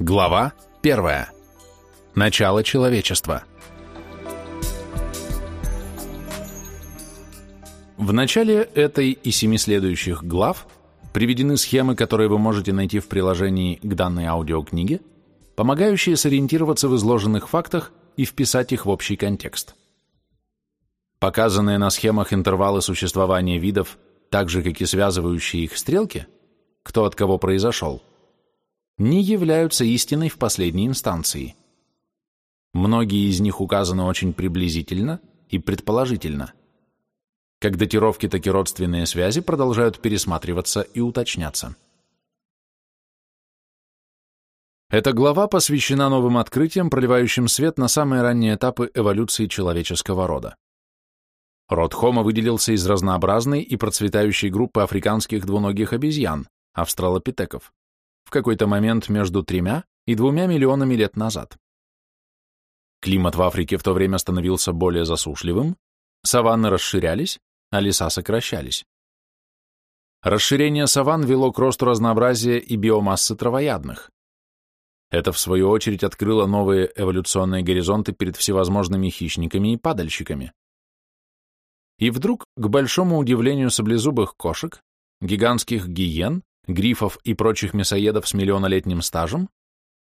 Глава 1. Начало человечества. В начале этой и семи следующих глав приведены схемы, которые вы можете найти в приложении к данной аудиокниге, помогающие сориентироваться в изложенных фактах и вписать их в общий контекст. Показанные на схемах интервалы существования видов, так же, как и связывающие их стрелки, кто от кого произошел, не являются истиной в последней инстанции. Многие из них указаны очень приблизительно и предположительно. Как датировки, так и родственные связи продолжают пересматриваться и уточняться. Эта глава посвящена новым открытиям, проливающим свет на самые ранние этапы эволюции человеческого рода. Род Homo выделился из разнообразной и процветающей группы африканских двуногих обезьян, австралопитеков, в какой-то момент между тремя и двумя миллионами лет назад. Климат в Африке в то время становился более засушливым, саванны расширялись, а леса сокращались. Расширение саванн вело к росту разнообразия и биомассы травоядных. Это, в свою очередь, открыло новые эволюционные горизонты перед всевозможными хищниками и падальщиками. И вдруг, к большому удивлению саблезубых кошек, гигантских гиен, грифов и прочих мясоедов с миллионолетним стажем,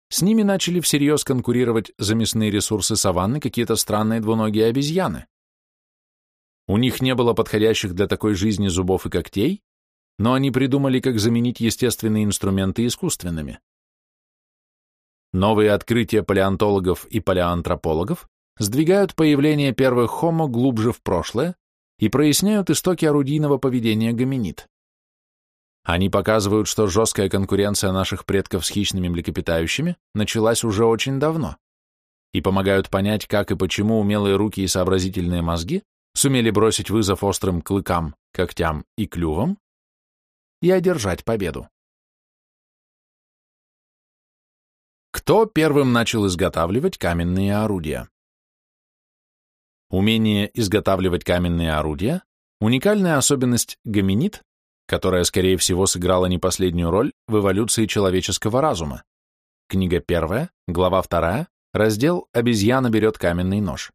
с ними начали всерьез конкурировать за мясные ресурсы саванны какие-то странные двуногие обезьяны. У них не было подходящих для такой жизни зубов и когтей, но они придумали, как заменить естественные инструменты искусственными. Новые открытия палеонтологов и палеоантропологов сдвигают появление первых хомо глубже в прошлое и проясняют истоки орудийного поведения гоминид. Они показывают, что жесткая конкуренция наших предков с хищными млекопитающими началась уже очень давно и помогают понять, как и почему умелые руки и сообразительные мозги сумели бросить вызов острым клыкам, когтям и клювам и одержать победу. Кто первым начал изготавливать каменные орудия? Умение изготавливать каменные орудия – уникальная особенность гоминид, которая, скорее всего, сыграла не последнюю роль в эволюции человеческого разума. Книга первая, глава вторая, раздел «Обезьяна берет каменный нож».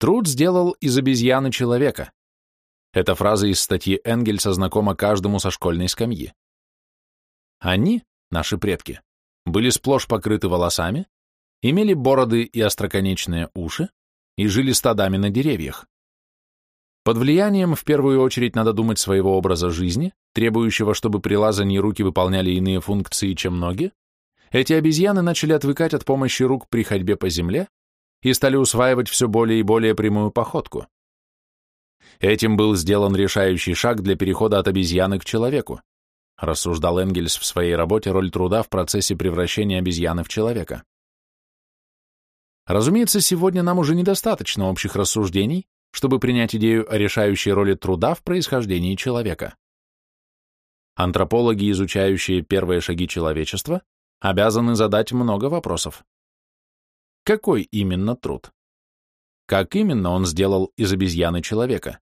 Труд сделал из обезьяны человека. Эта фраза из статьи Энгельса знакома каждому со школьной скамьи. Они, наши предки, были сплошь покрыты волосами, имели бороды и остроконечные уши и жили стадами на деревьях. Под влиянием, в первую очередь, надо думать своего образа жизни, требующего, чтобы при лазании руки выполняли иные функции, чем ноги, эти обезьяны начали отвыкать от помощи рук при ходьбе по земле и стали усваивать все более и более прямую походку. Этим был сделан решающий шаг для перехода от обезьяны к человеку рассуждал Энгельс в своей работе «Роль труда в процессе превращения обезьяны в человека». Разумеется, сегодня нам уже недостаточно общих рассуждений, чтобы принять идею о решающей роли труда в происхождении человека. Антропологи, изучающие первые шаги человечества, обязаны задать много вопросов. Какой именно труд? Как именно он сделал из обезьяны человека?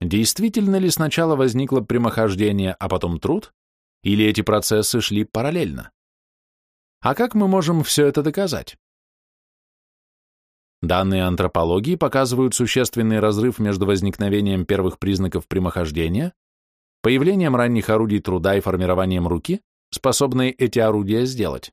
Действительно ли сначала возникло прямохождение, а потом труд, или эти процессы шли параллельно? А как мы можем все это доказать? Данные антропологии показывают существенный разрыв между возникновением первых признаков прямохождения, появлением ранних орудий труда и формированием руки, способной эти орудия сделать.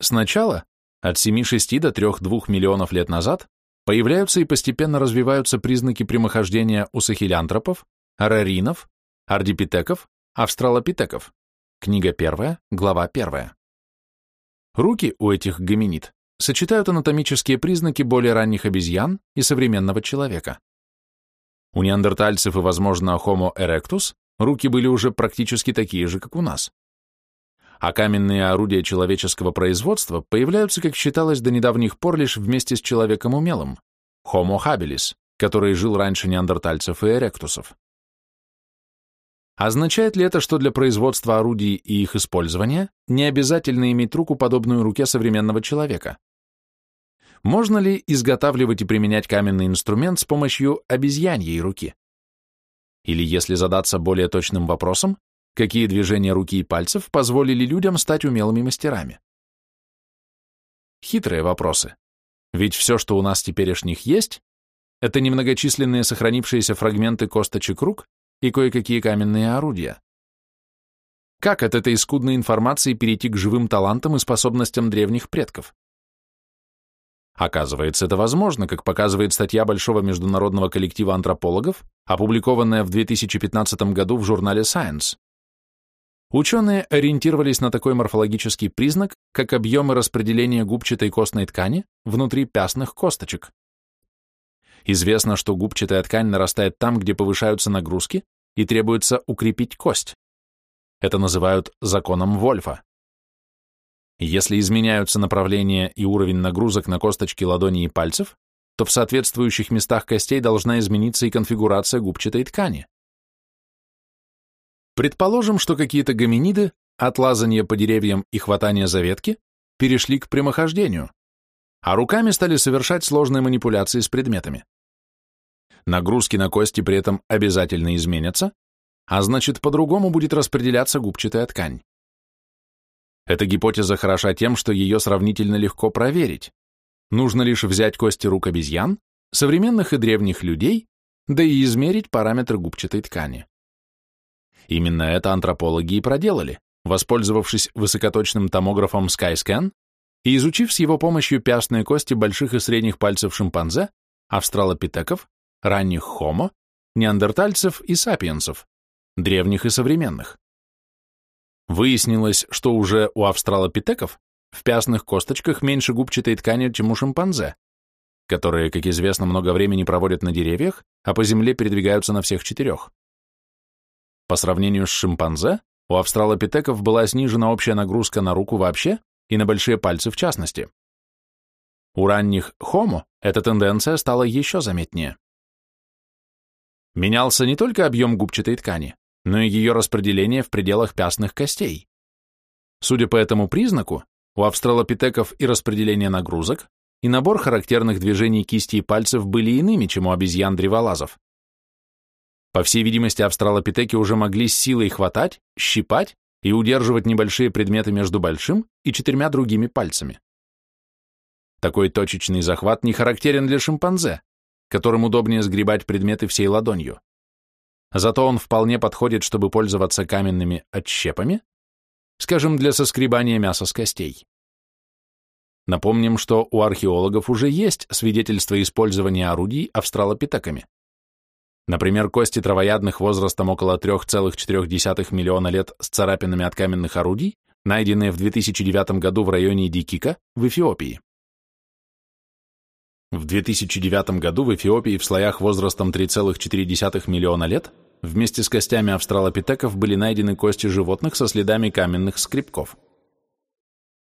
Сначала, от 7-6 до 3-2 миллионов лет назад, Появляются и постепенно развиваются признаки прямохождения у сахилянтропов, араринов, ардипитеков, австралопитеков. Книга первая, глава первая. Руки у этих гоминид сочетают анатомические признаки более ранних обезьян и современного человека. У неандертальцев и, возможно, Homo erectus руки были уже практически такие же, как у нас. А каменные орудия человеческого производства появляются, как считалось до недавних пор, лишь вместе с человеком умелым, Homo habilis, который жил раньше неандертальцев и эректусов. Означает ли это, что для производства орудий и их использования не обязательно иметь руку, подобную руке современного человека? Можно ли изготавливать и применять каменный инструмент с помощью обезьяньей руки? Или, если задаться более точным вопросом, какие движения руки и пальцев позволили людям стать умелыми мастерами. Хитрые вопросы. Ведь все, что у нас теперешних есть, это немногочисленные сохранившиеся фрагменты косточек рук и кое-какие каменные орудия. Как от этой скудной информации перейти к живым талантам и способностям древних предков? Оказывается, это возможно, как показывает статья Большого международного коллектива антропологов, опубликованная в 2015 году в журнале Science. Ученые ориентировались на такой морфологический признак, как объемы распределения губчатой костной ткани внутри пястных косточек. Известно, что губчатая ткань нарастает там, где повышаются нагрузки, и требуется укрепить кость. Это называют законом Вольфа. Если изменяются направление и уровень нагрузок на косточки ладони и пальцев, то в соответствующих местах костей должна измениться и конфигурация губчатой ткани. Предположим, что какие-то гоминиды от лазания по деревьям и хватания за ветки перешли к прямохождению, а руками стали совершать сложные манипуляции с предметами. Нагрузки на кости при этом обязательно изменятся, а значит, по-другому будет распределяться губчатая ткань. Эта гипотеза хороша тем, что ее сравнительно легко проверить. Нужно лишь взять кости рук обезьян, современных и древних людей, да и измерить параметры губчатой ткани. Именно это антропологи и проделали, воспользовавшись высокоточным томографом SkyScan и изучив с его помощью пястные кости больших и средних пальцев шимпанзе, австралопитеков, ранних хомо, неандертальцев и сапиенсов, древних и современных. Выяснилось, что уже у австралопитеков в пястных косточках меньше губчатой ткани, чем у шимпанзе, которые, как известно, много времени проводят на деревьях, а по земле передвигаются на всех четырех. По сравнению с шимпанзе, у австралопитеков была снижена общая нагрузка на руку вообще и на большие пальцы в частности. У ранних хомо эта тенденция стала еще заметнее. Менялся не только объем губчатой ткани, но и ее распределение в пределах пястных костей. Судя по этому признаку, у австралопитеков и распределение нагрузок, и набор характерных движений кисти и пальцев были иными, чем у обезьян-древолазов. По всей видимости, австралопитеки уже могли с силой хватать, щипать и удерживать небольшие предметы между большим и четырьмя другими пальцами. Такой точечный захват не характерен для шимпанзе, которым удобнее сгребать предметы всей ладонью. Зато он вполне подходит, чтобы пользоваться каменными отщепами, скажем, для соскребания мяса с костей. Напомним, что у археологов уже есть свидетельство использования орудий австралопитеками. Например, кости травоядных возрастом около 3,4 миллиона лет с царапинами от каменных орудий, найденные в 2009 году в районе Дикика в Эфиопии. В 2009 году в Эфиопии в слоях возрастом 3,4 миллиона лет вместе с костями австралопитеков были найдены кости животных со следами каменных скребков.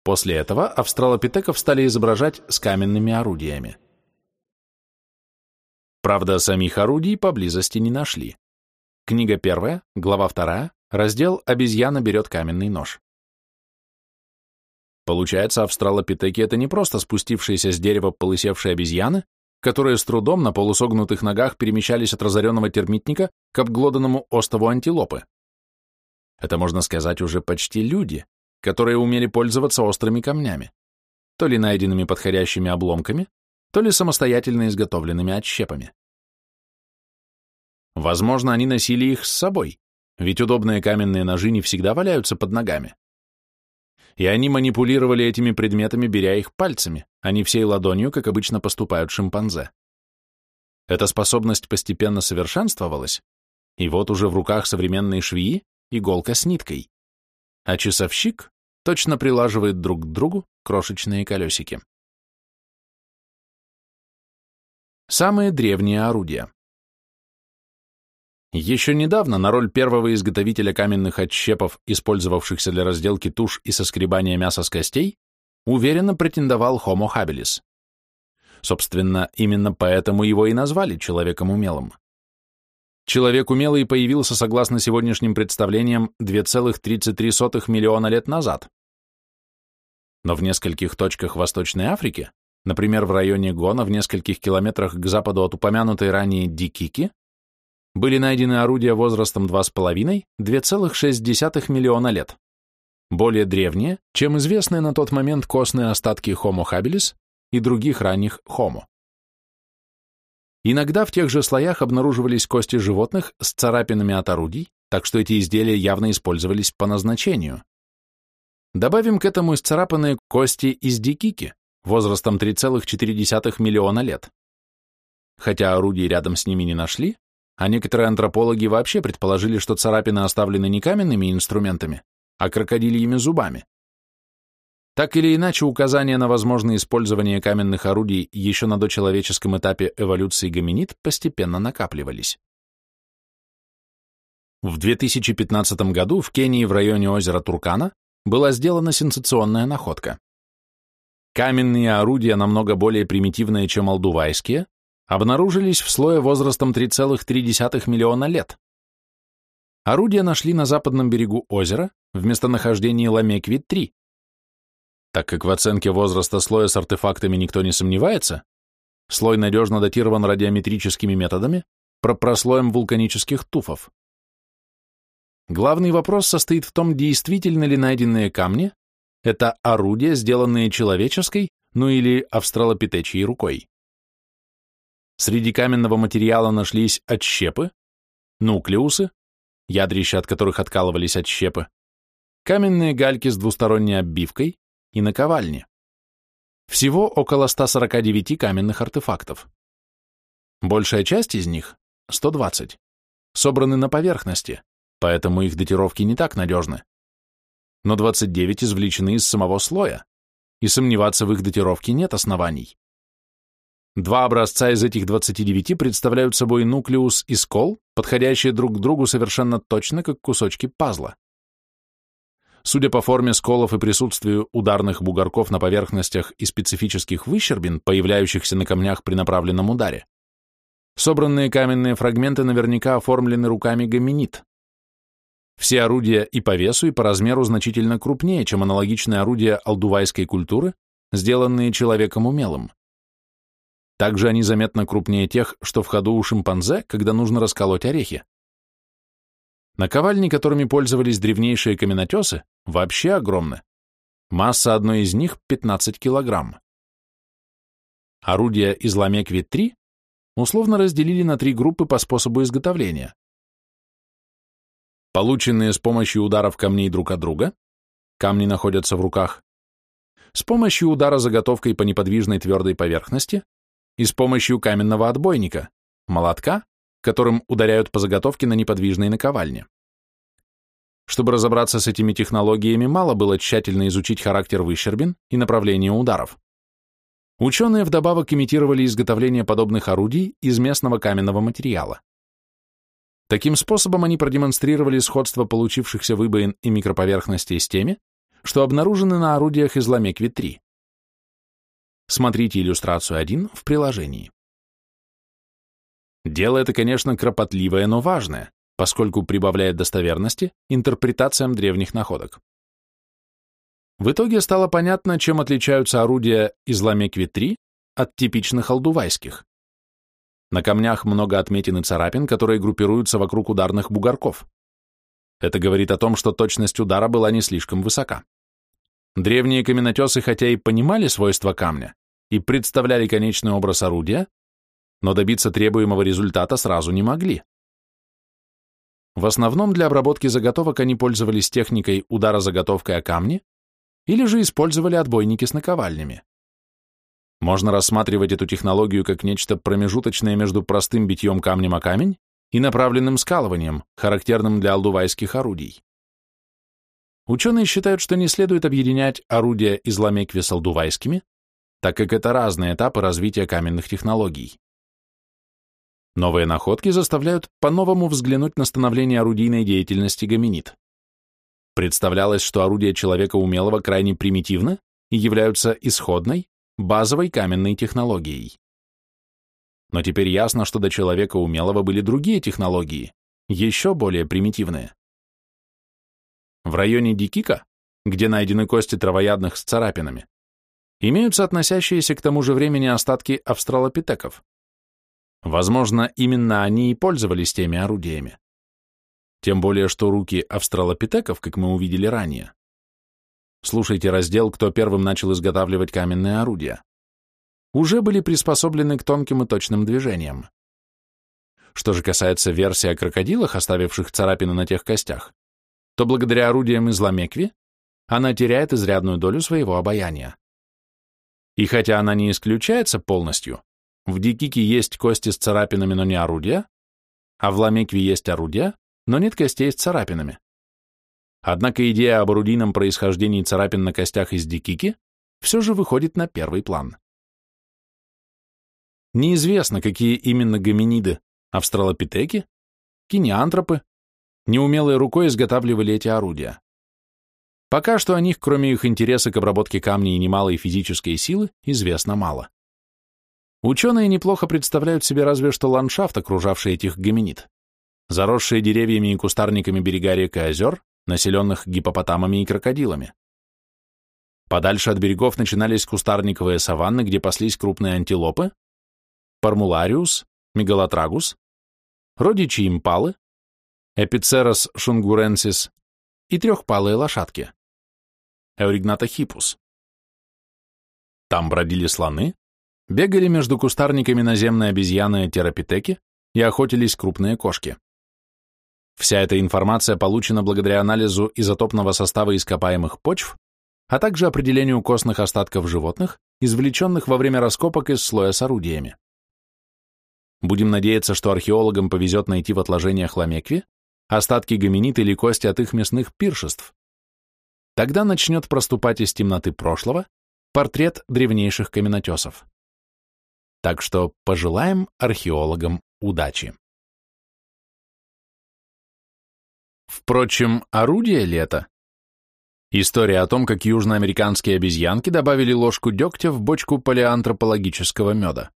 После этого австралопитеков стали изображать с каменными орудиями. Правда, самих орудий поблизости не нашли. Книга первая, глава вторая, раздел «Обезьяна берет каменный нож». Получается, австралопитеки — это не просто спустившиеся с дерева полысевшие обезьяны, которые с трудом на полусогнутых ногах перемещались от разоренного термитника к обглоданному остову антилопы. Это, можно сказать, уже почти люди, которые умели пользоваться острыми камнями, то ли найденными подходящими обломками, то ли самостоятельно изготовленными отщепами. Возможно, они носили их с собой, ведь удобные каменные ножи не всегда валяются под ногами и они манипулировали этими предметами, беря их пальцами, а не всей ладонью, как обычно поступают шимпанзе. Эта способность постепенно совершенствовалась, и вот уже в руках современной швеи иголка с ниткой, а часовщик точно прилаживает друг к другу крошечные колесики. Самые древние орудия еще недавно на роль первого изготовителя каменных отщепов, использовавшихся для разделки туш и соскребания мяса с костей, уверенно претендовал Homo habilis. Собственно, именно поэтому его и назвали человеком умелым. Человек умелый появился, согласно сегодняшним представлениям, 2,33 миллиона лет назад. Но в нескольких точках Восточной Африки, например, в районе Гона в нескольких километрах к западу от упомянутой ранее Дикики, были найдены орудия возрастом 2,5-2,6 миллиона лет, более древние, чем известные на тот момент костные остатки Homo habilis и других ранних Homo. Иногда в тех же слоях обнаруживались кости животных с царапинами от орудий, так что эти изделия явно использовались по назначению. Добавим к этому исцарапанные кости из дикики возрастом 3,4 миллиона лет. Хотя орудий рядом с ними не нашли, а некоторые антропологи вообще предположили, что царапины оставлены не каменными инструментами, а крокодильями зубами. Так или иначе, указания на возможное использование каменных орудий еще на дочеловеческом этапе эволюции гоминид постепенно накапливались. В 2015 году в Кении в районе озера Туркана была сделана сенсационная находка. Каменные орудия, намного более примитивные, чем алдувайские, обнаружились в слое возрастом 3,3 миллиона лет. Орудия нашли на западном берегу озера в местонахождении Ламеквит-3. Так как в оценке возраста слоя с артефактами никто не сомневается, слой надежно датирован радиометрическими методами, прослоем вулканических туфов. Главный вопрос состоит в том, действительно ли найденные камни – это орудия, сделанные человеческой, ну или австралопитечьей рукой. Среди каменного материала нашлись отщепы, нуклеусы, ядрища от которых откалывались отщепы, каменные гальки с двусторонней оббивкой и наковальни. Всего около 149 каменных артефактов. Большая часть из них, 120, собраны на поверхности, поэтому их датировки не так надежны. Но 29 извлечены из самого слоя, и сомневаться в их датировке нет оснований. Два образца из этих 29 представляют собой нуклеус и скол, подходящие друг к другу совершенно точно, как кусочки пазла. Судя по форме сколов и присутствию ударных бугорков на поверхностях и специфических выщербин, появляющихся на камнях при направленном ударе, собранные каменные фрагменты наверняка оформлены руками гоминид. Все орудия и по весу, и по размеру значительно крупнее, чем аналогичные орудия алдувайской культуры, сделанные человеком умелым. Также они заметно крупнее тех, что в ходу у шимпанзе, когда нужно расколоть орехи. Наковальни, которыми пользовались древнейшие каменотесы, вообще огромны. Масса одной из них 15 килограмм. Орудия из Ламекви-3 условно разделили на три группы по способу изготовления полученные с помощью ударов камней друг от друга, камни находятся в руках, с помощью удара заготовкой по неподвижной твердой поверхности и с помощью каменного отбойника, молотка, которым ударяют по заготовке на неподвижной наковальне. Чтобы разобраться с этими технологиями, мало было тщательно изучить характер выщербин и направление ударов. Ученые вдобавок имитировали изготовление подобных орудий из местного каменного материала. Таким способом они продемонстрировали сходство получившихся выбоин и микроповерхностей с теми, что обнаружены на орудиях из Ламекви-3. Смотрите иллюстрацию 1 в приложении. Дело это, конечно, кропотливое, но важное, поскольку прибавляет достоверности интерпретациям древних находок. В итоге стало понятно, чем отличаются орудия из Ламекви-3 от типичных алдувайских. На камнях много отметин и царапин, которые группируются вокруг ударных бугорков. Это говорит о том, что точность удара была не слишком высока. Древние каменотесы хотя и понимали свойства камня и представляли конечный образ орудия, но добиться требуемого результата сразу не могли. В основном для обработки заготовок они пользовались техникой удара заготовкой о камни или же использовали отбойники с наковальнями. Можно рассматривать эту технологию как нечто промежуточное между простым битьем камнем о камень и направленным скалыванием, характерным для алдувайских орудий. Ученые считают, что не следует объединять орудия из ламекви с алдувайскими, так как это разные этапы развития каменных технологий. Новые находки заставляют по-новому взглянуть на становление орудийной деятельности гоминид. Представлялось, что орудия человека умелого крайне примитивны и являются исходной, базовой каменной технологией. Но теперь ясно, что до человека умелого были другие технологии, еще более примитивные. В районе Дикика, где найдены кости травоядных с царапинами, имеются относящиеся к тому же времени остатки австралопитеков. Возможно, именно они и пользовались теми орудиями. Тем более, что руки австралопитеков, как мы увидели ранее. Слушайте раздел «Кто первым начал изготавливать каменные орудия» уже были приспособлены к тонким и точным движениям. Что же касается версии о крокодилах, оставивших царапины на тех костях, то благодаря орудиям из ламекви она теряет изрядную долю своего обаяния. И хотя она не исключается полностью, в дикике есть кости с царапинами, но не орудия, а в ламекве есть орудия, но нет костей с царапинами. Однако идея об орудийном происхождении царапин на костях из дикики все же выходит на первый план. Неизвестно, какие именно гоминиды, австралопитеки, кинеантропы, неумелой рукой изготавливали эти орудия. Пока что о них, кроме их интереса к обработке камней и немалой физической силы, известно мало. Ученые неплохо представляют себе разве что ландшафт, окружавший этих гоминид. Заросшие деревьями и кустарниками берега рек и озер, населенных гипопотамами и крокодилами. Подальше от берегов начинались кустарниковые саванны, где паслись крупные антилопы, Пармулариус, Мегалотрагус, родичи импалы, Эпицерос шунгуренсис и трехпалые лошадки, Эуригната хипус. Там бродили слоны, бегали между кустарниками наземные обезьяны терапитеки и охотились крупные кошки. Вся эта информация получена благодаря анализу изотопного состава ископаемых почв, а также определению костных остатков животных, извлеченных во время раскопок из слоя с орудиями. Будем надеяться, что археологам повезет найти в отложениях ламекви остатки гоминид или кости от их мясных пиршеств. Тогда начнет проступать из темноты прошлого портрет древнейших каменотесов. Так что пожелаем археологам удачи. Впрочем, орудие ли это? История о том, как южноамериканские обезьянки добавили ложку дегтя в бочку палеантропологического меда.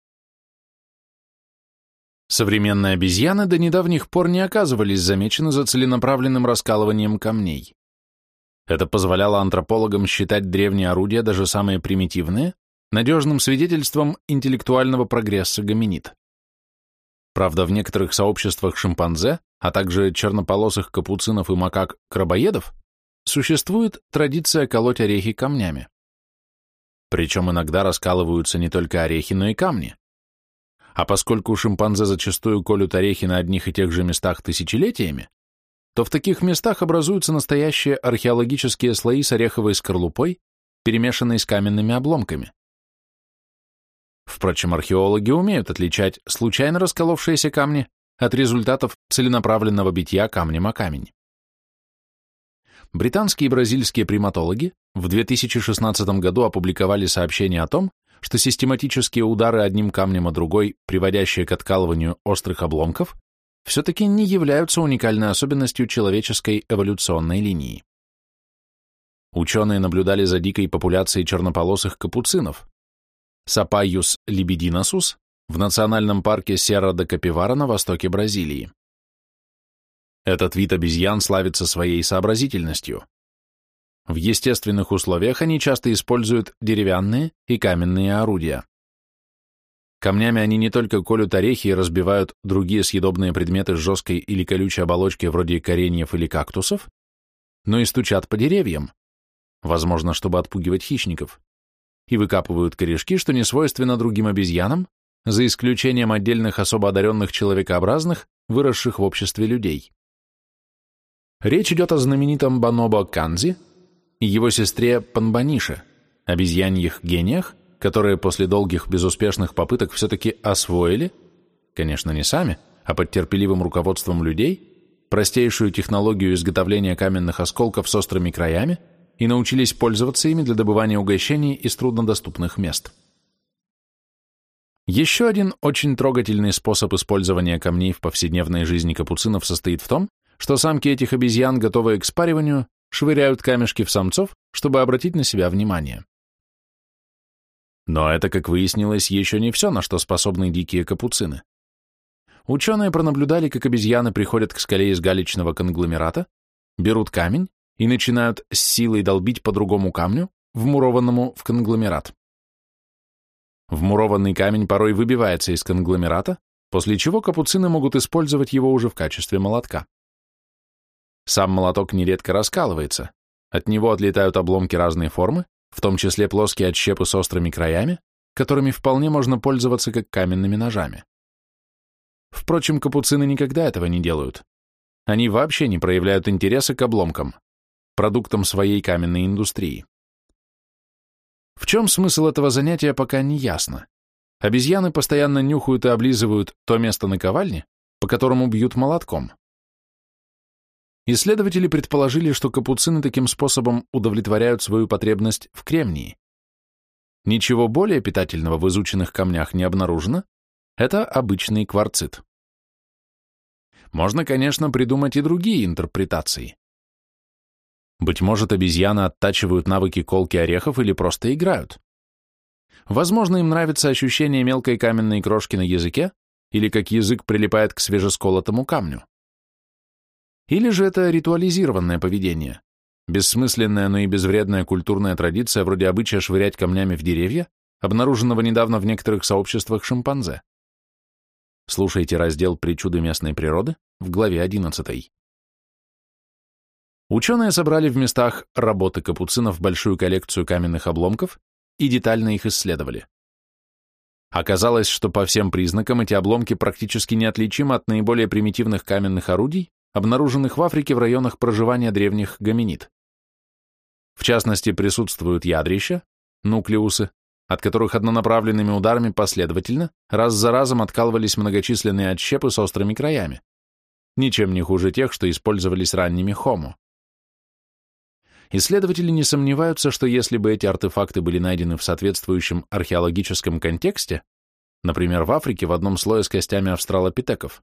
Современные обезьяны до недавних пор не оказывались замечены за целенаправленным раскалыванием камней. Это позволяло антропологам считать древние орудия, даже самые примитивные, надежным свидетельством интеллектуального прогресса гоминид. Правда, в некоторых сообществах шимпанзе, а также чернополосых капуцинов и макак-крабоедов, существует традиция колоть орехи камнями. Причем иногда раскалываются не только орехи, но и камни. А поскольку шимпанзе зачастую колют орехи на одних и тех же местах тысячелетиями, то в таких местах образуются настоящие археологические слои с ореховой скорлупой, перемешанной с каменными обломками. Впрочем, археологи умеют отличать случайно расколовшиеся камни от результатов целенаправленного битья камнем о камень. Британские и бразильские приматологи в 2016 году опубликовали сообщение о том, что систематические удары одним камнем о другой, приводящие к откалыванию острых обломков, все-таки не являются уникальной особенностью человеческой эволюционной линии. Ученые наблюдали за дикой популяцией чернополосых капуцинов, Сапайюс либидиносус, в национальном парке Серра-де-Капивара на востоке Бразилии. Этот вид обезьян славится своей сообразительностью. В естественных условиях они часто используют деревянные и каменные орудия. Камнями они не только колют орехи и разбивают другие съедобные предметы с жесткой или колючей оболочкой вроде кореньев или кактусов, но и стучат по деревьям, возможно, чтобы отпугивать хищников, и выкапывают корешки, что не свойственно другим обезьянам, за исключением отдельных особо одаренных человекообразных, выросших в обществе людей. Речь идет о знаменитом Банобо Канзи, и его сестре Панбанише, обезьяньих гениях, которые после долгих безуспешных попыток все-таки освоили, конечно, не сами, а под терпеливым руководством людей, простейшую технологию изготовления каменных осколков с острыми краями и научились пользоваться ими для добывания угощений из труднодоступных мест. Еще один очень трогательный способ использования камней в повседневной жизни капуцинов состоит в том, что самки этих обезьян, готовые к спариванию, швыряют камешки в самцов, чтобы обратить на себя внимание. Но это, как выяснилось, еще не все, на что способны дикие капуцины. Ученые пронаблюдали, как обезьяны приходят к скале из галечного конгломерата, берут камень и начинают с силой долбить по другому камню, вмурованному в конгломерат. Вмурованный камень порой выбивается из конгломерата, после чего капуцины могут использовать его уже в качестве молотка. Сам молоток нередко раскалывается, от него отлетают обломки разной формы, в том числе плоские отщепы с острыми краями, которыми вполне можно пользоваться как каменными ножами. Впрочем, капуцины никогда этого не делают. Они вообще не проявляют интереса к обломкам, продуктам своей каменной индустрии. В чем смысл этого занятия, пока не ясно. Обезьяны постоянно нюхают и облизывают то место на ковальне, по которому бьют молотком. Исследователи предположили, что капуцины таким способом удовлетворяют свою потребность в кремнии. Ничего более питательного в изученных камнях не обнаружено, это обычный кварцит. Можно, конечно, придумать и другие интерпретации. Быть может, обезьяны оттачивают навыки колки орехов или просто играют. Возможно, им нравится ощущение мелкой каменной крошки на языке или как язык прилипает к свежесколотому камню. Или же это ритуализированное поведение, бессмысленная, но и безвредная культурная традиция вроде обычая швырять камнями в деревья, обнаруженного недавно в некоторых сообществах шимпанзе. Слушайте раздел «Причуды местной природы» в главе 11. Ученые собрали в местах работы капуцинов большую коллекцию каменных обломков и детально их исследовали. Оказалось, что по всем признакам эти обломки практически неотличимы от наиболее примитивных каменных орудий, обнаруженных в Африке в районах проживания древних гоминид. В частности, присутствуют ядрища, нуклеусы, от которых однонаправленными ударами последовательно раз за разом откалывались многочисленные отщепы с острыми краями, ничем не хуже тех, что использовались ранними хомо. Исследователи не сомневаются, что если бы эти артефакты были найдены в соответствующем археологическом контексте, например, в Африке в одном слое с костями австралопитеков,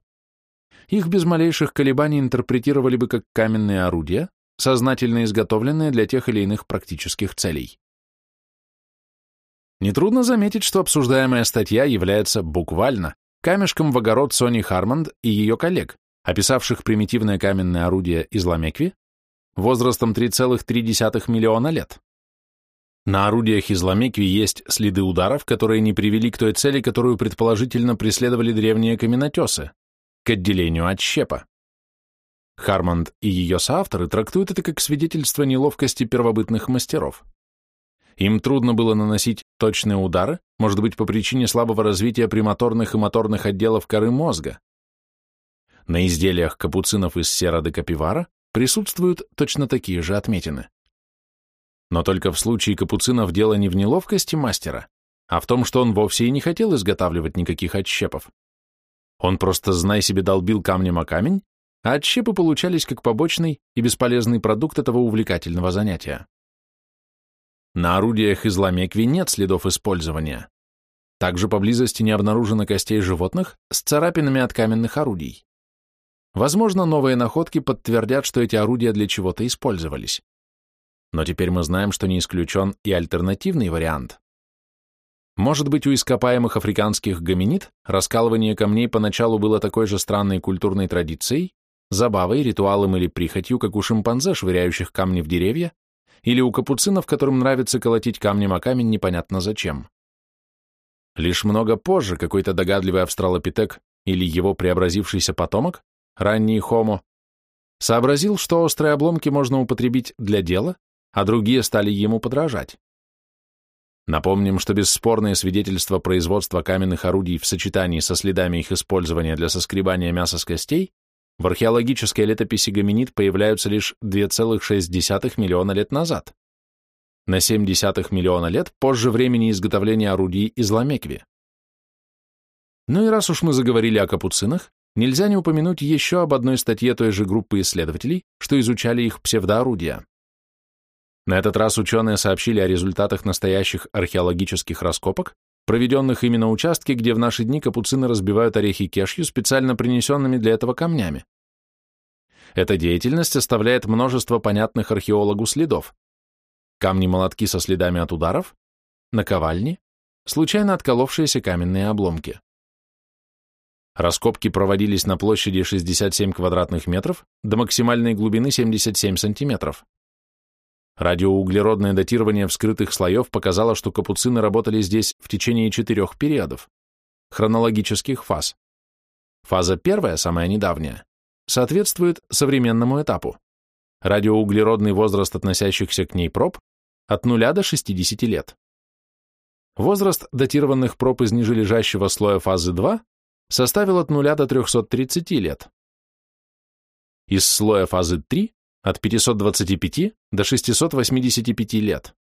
их без малейших колебаний интерпретировали бы как каменные орудия, сознательно изготовленные для тех или иных практических целей. Нетрудно заметить, что обсуждаемая статья является буквально камешком в огород Сони Хармонд и ее коллег, описавших примитивное каменное орудие из ламекви возрастом 3,3 миллиона лет. На орудиях из ламекви есть следы ударов, которые не привели к той цели, которую предположительно преследовали древние каменотесы – к отделению от щепа. Хармонд и ее соавторы трактуют это как свидетельство неловкости первобытных мастеров. Им трудно было наносить точные удары, может быть, по причине слабого развития премоторных и моторных отделов коры мозга. На изделиях капуцинов из сера де капивара присутствуют точно такие же отметины. Но только в случае капуцинов дело не в неловкости мастера, а в том, что он вовсе и не хотел изготавливать никаких отщепов. Он просто, знай себе, долбил камнем о камень, а отщепы получались как побочный и бесполезный продукт этого увлекательного занятия. На орудиях из ламекви нет следов использования. Также поблизости не обнаружено костей животных с царапинами от каменных орудий. Возможно, новые находки подтвердят, что эти орудия для чего-то использовались. Но теперь мы знаем, что не исключен и альтернативный вариант. Может быть, у ископаемых африканских гоминид раскалывание камней поначалу было такой же странной культурной традицией, забавой, ритуалом или прихотью, как у шимпанзе, швыряющих камни в деревья, или у капуцинов, которым нравится колотить камнем о камень непонятно зачем. Лишь много позже какой-то догадливый австралопитек или его преобразившийся потомок, ранний хомо, сообразил, что острые обломки можно употребить для дела, а другие стали ему подражать. Напомним, что бесспорные свидетельства производства каменных орудий в сочетании со следами их использования для соскребания мяса с костей в археологической летописи гоминид появляются лишь 2,6 миллиона лет назад, на 0,7 миллиона лет позже времени изготовления орудий из ламекви. Ну и раз уж мы заговорили о капуцинах, нельзя не упомянуть еще об одной статье той же группы исследователей, что изучали их псевдоорудия. На этот раз ученые сообщили о результатах настоящих археологических раскопок, проведенных именно участке, где в наши дни капуцины разбивают орехи кешью специально принесенными для этого камнями. Эта деятельность оставляет множество понятных археологу следов. Камни-молотки со следами от ударов, наковальни, случайно отколовшиеся каменные обломки. Раскопки проводились на площади 67 квадратных метров до максимальной глубины 77 сантиметров. Радиоуглеродное датирование вскрытых слоев показало, что капуцины работали здесь в течение четырех периодов, хронологических фаз, Фаза первая, самая недавняя, соответствует современному этапу. Радиоуглеродный возраст относящихся к ней проб от 0 до 60 лет. Возраст датированных проб из нижележащего слоя фазы 2 составил от 0 до 330 лет. Из слоя фазы 3 от 525 до 685 лет.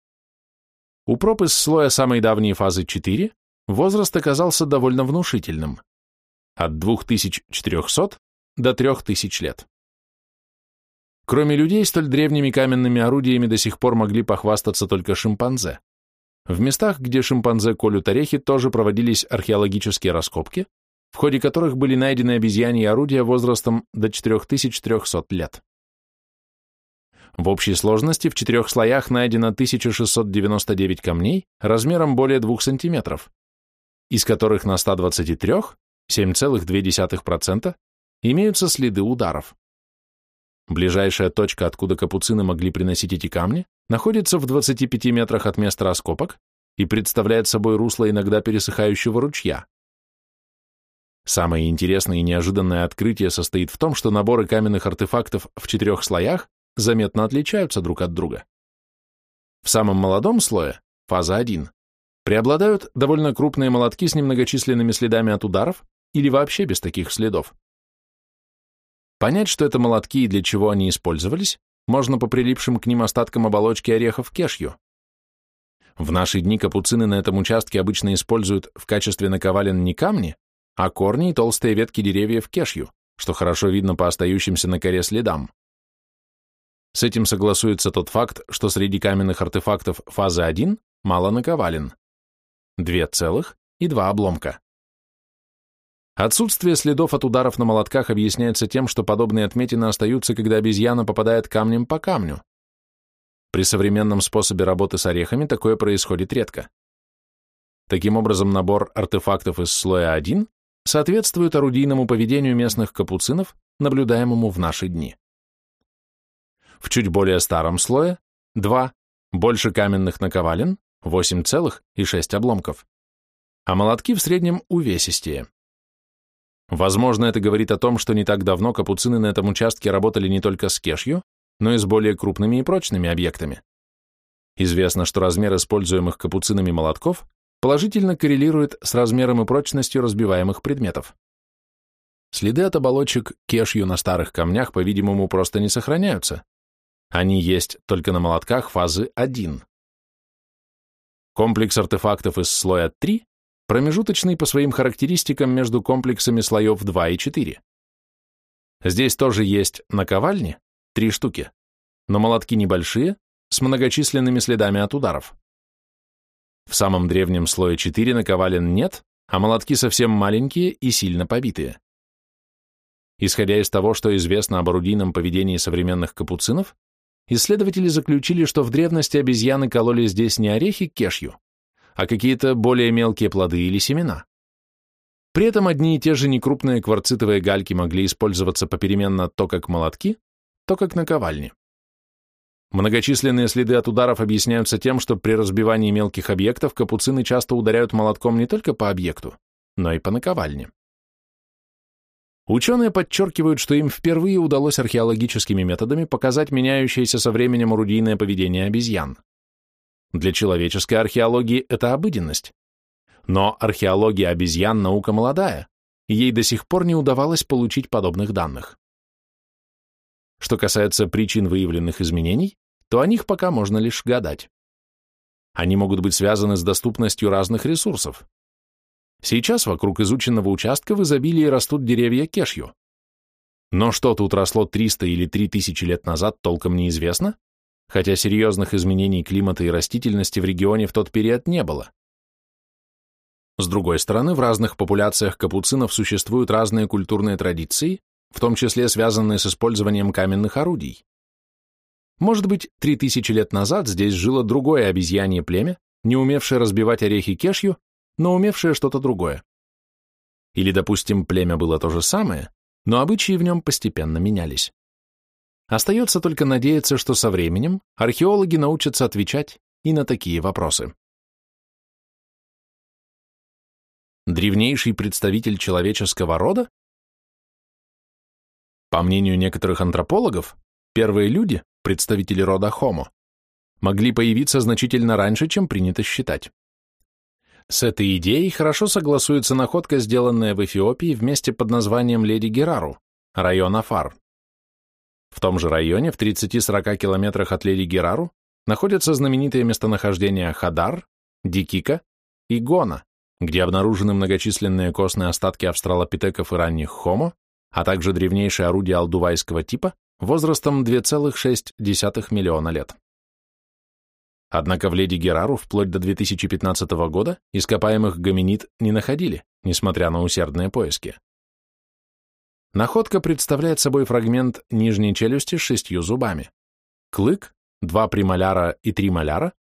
У проб из слоя самой давней фазы 4 возраст оказался довольно внушительным – от 2400 до 3000 лет. Кроме людей, столь древними каменными орудиями до сих пор могли похвастаться только шимпанзе. В местах, где шимпанзе колют орехи, тоже проводились археологические раскопки, в ходе которых были найдены обезьяньи орудия возрастом до 4300 лет. В общей сложности в четырех слоях найдено 1699 камней размером более 2 см, из которых на 123, 7,2%, имеются следы ударов. Ближайшая точка, откуда капуцины могли приносить эти камни, находится в 25 метрах от места раскопок и представляет собой русло иногда пересыхающего ручья. Самое интересное и неожиданное открытие состоит в том, что наборы каменных артефактов в четырех слоях заметно отличаются друг от друга. В самом молодом слое, фаза 1, преобладают довольно крупные молотки с немногочисленными следами от ударов или вообще без таких следов. Понять, что это молотки и для чего они использовались, можно по прилипшим к ним остаткам оболочки орехов кешью. В наши дни капуцины на этом участке обычно используют в качестве наковален не камни, а корни и толстые ветки деревьев кешью, что хорошо видно по остающимся на коре следам. С этим согласуется тот факт, что среди каменных артефактов фазы 1 мало наковален. Две целых и два обломка. Отсутствие следов от ударов на молотках объясняется тем, что подобные отметины остаются, когда обезьяна попадает камнем по камню. При современном способе работы с орехами такое происходит редко. Таким образом, набор артефактов из слоя 1 соответствует орудийному поведению местных капуцинов, наблюдаемому в наши дни. В чуть более старом слое – 2, больше каменных наковален, 8 целых и 6 обломков, а молотки в среднем увесистее. Возможно, это говорит о том, что не так давно капуцины на этом участке работали не только с кешью, но и с более крупными и прочными объектами. Известно, что размер используемых капуцинами молотков положительно коррелирует с размером и прочностью разбиваемых предметов. Следы от оболочек кешью на старых камнях, по-видимому, просто не сохраняются, они есть только на молотках фазы 1. Комплекс артефактов из слоя 3 промежуточный по своим характеристикам между комплексами слоев 2 и 4. Здесь тоже есть наковальни, три штуки, но молотки небольшие, с многочисленными следами от ударов. В самом древнем слое 4 наковален нет, а молотки совсем маленькие и сильно побитые. Исходя из того, что известно об орудийном поведении современных капуцинов, исследователи заключили, что в древности обезьяны кололи здесь не орехи кешью, а какие-то более мелкие плоды или семена. При этом одни и те же некрупные кварцитовые гальки могли использоваться попеременно то как молотки, то как наковальни. Многочисленные следы от ударов объясняются тем, что при разбивании мелких объектов капуцины часто ударяют молотком не только по объекту, но и по наковальне. Ученые подчеркивают, что им впервые удалось археологическими методами показать меняющееся со временем орудийное поведение обезьян. Для человеческой археологии это обыденность. Но археология обезьян – наука молодая, и ей до сих пор не удавалось получить подобных данных. Что касается причин выявленных изменений, то о них пока можно лишь гадать. Они могут быть связаны с доступностью разных ресурсов, Сейчас вокруг изученного участка в изобилии растут деревья кешью. Но что тут росло 300 или 3000 лет назад, толком неизвестно, хотя серьезных изменений климата и растительности в регионе в тот период не было. С другой стороны, в разных популяциях капуцинов существуют разные культурные традиции, в том числе связанные с использованием каменных орудий. Может быть, 3000 лет назад здесь жило другое обезьянье племя, не умевшее разбивать орехи кешью но умевшее что-то другое. Или, допустим, племя было то же самое, но обычаи в нем постепенно менялись. Остается только надеяться, что со временем археологи научатся отвечать и на такие вопросы. Древнейший представитель человеческого рода? По мнению некоторых антропологов, первые люди, представители рода Homo, могли появиться значительно раньше, чем принято считать. С этой идеей хорошо согласуется находка, сделанная в Эфиопии в месте под названием Леди Герару, район Афар. В том же районе, в 30-40 километрах от Леди Герару, находятся знаменитые местонахождения Хадар, Дикика и Гона, где обнаружены многочисленные костные остатки австралопитеков и ранних хомо, а также древнейшее орудие алдувайского типа возрастом 2,6 миллиона лет. Однако в Леди Герару вплоть до 2015 года ископаемых гоминид не находили, несмотря на усердные поиски. Находка представляет собой фрагмент нижней челюсти с шестью зубами. Клык, два премоляра и три моляра,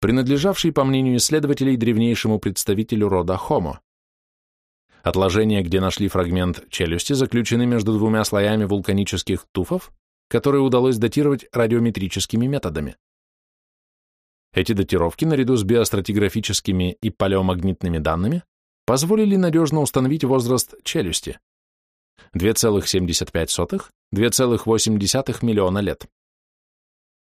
принадлежавший, по мнению исследователей, древнейшему представителю рода Homo. Отложения, где нашли фрагмент челюсти, заключены между двумя слоями вулканических туфов, которые удалось датировать радиометрическими методами. Эти датировки, наряду с биостратиграфическими и палеомагнитными данными, позволили надежно установить возраст челюсти – 2,75-2,8 миллиона лет.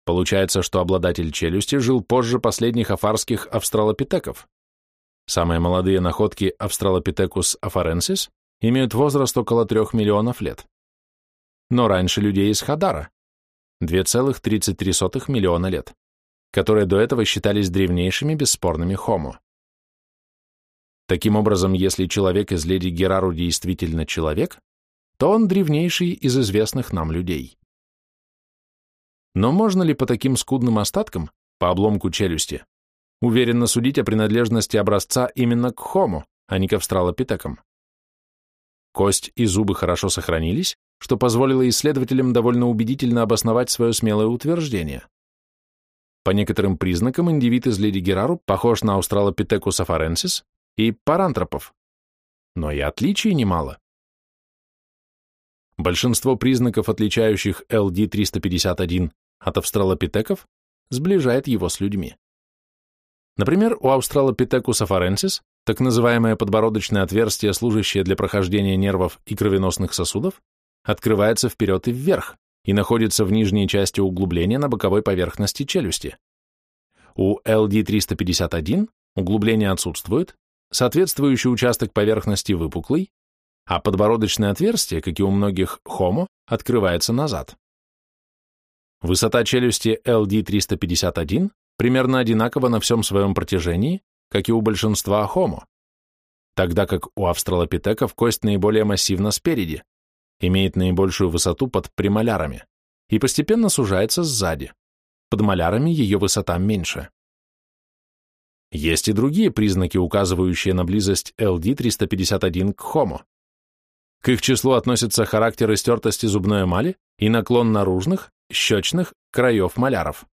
Получается, что обладатель челюсти жил позже последних афарских австралопитеков. Самые молодые находки Австралопитекус афаренсис имеют возраст около 3 миллионов лет. Но раньше людей из Хадара – 2,33 миллиона лет которые до этого считались древнейшими бесспорными хомо. Таким образом, если человек из леди Герару действительно человек, то он древнейший из известных нам людей. Но можно ли по таким скудным остаткам, по обломку челюсти, уверенно судить о принадлежности образца именно к хомо, а не к австралопитекам? Кость и зубы хорошо сохранились, что позволило исследователям довольно убедительно обосновать свое смелое утверждение. По некоторым признакам индивид из Леди Герару похож на Australopithecus afarensis и парантропов, но и отличий немало. Большинство признаков, отличающих LD-351 от австралопитеков, сближает его с людьми. Например, у Australopithecus afarensis так называемое подбородочное отверстие, служащее для прохождения нервов и кровеносных сосудов, открывается вперед и вверх, и находится в нижней части углубления на боковой поверхности челюсти. У LD-351 углубление отсутствует, соответствующий участок поверхности выпуклый, а подбородочное отверстие, как и у многих Homo, открывается назад. Высота челюсти LD-351 примерно одинакова на всем своем протяжении, как и у большинства Homo, тогда как у австралопитеков кость наиболее массивна спереди, имеет наибольшую высоту под премолярами и постепенно сужается сзади. Под малярами ее высота меньше. Есть и другие признаки, указывающие на близость LD-351 к Homo. К их числу относятся характер истертости зубной эмали и наклон наружных, щечных краев маляров.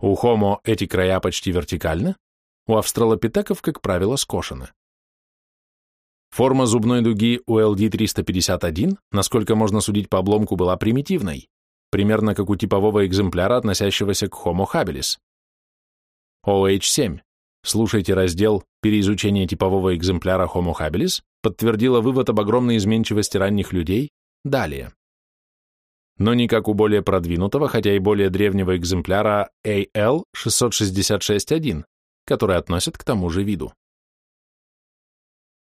У Homo эти края почти вертикальны, у австралопитеков, как правило, скошены. Форма зубной дуги у LD-351, насколько можно судить по обломку, была примитивной, примерно как у типового экземпляра, относящегося к Homo habilis. OH7. Слушайте раздел «Переизучение типового экземпляра Homo habilis» подтвердила вывод об огромной изменчивости ранних людей далее. Но не как у более продвинутого, хотя и более древнего экземпляра AL-666-1, который относят к тому же виду.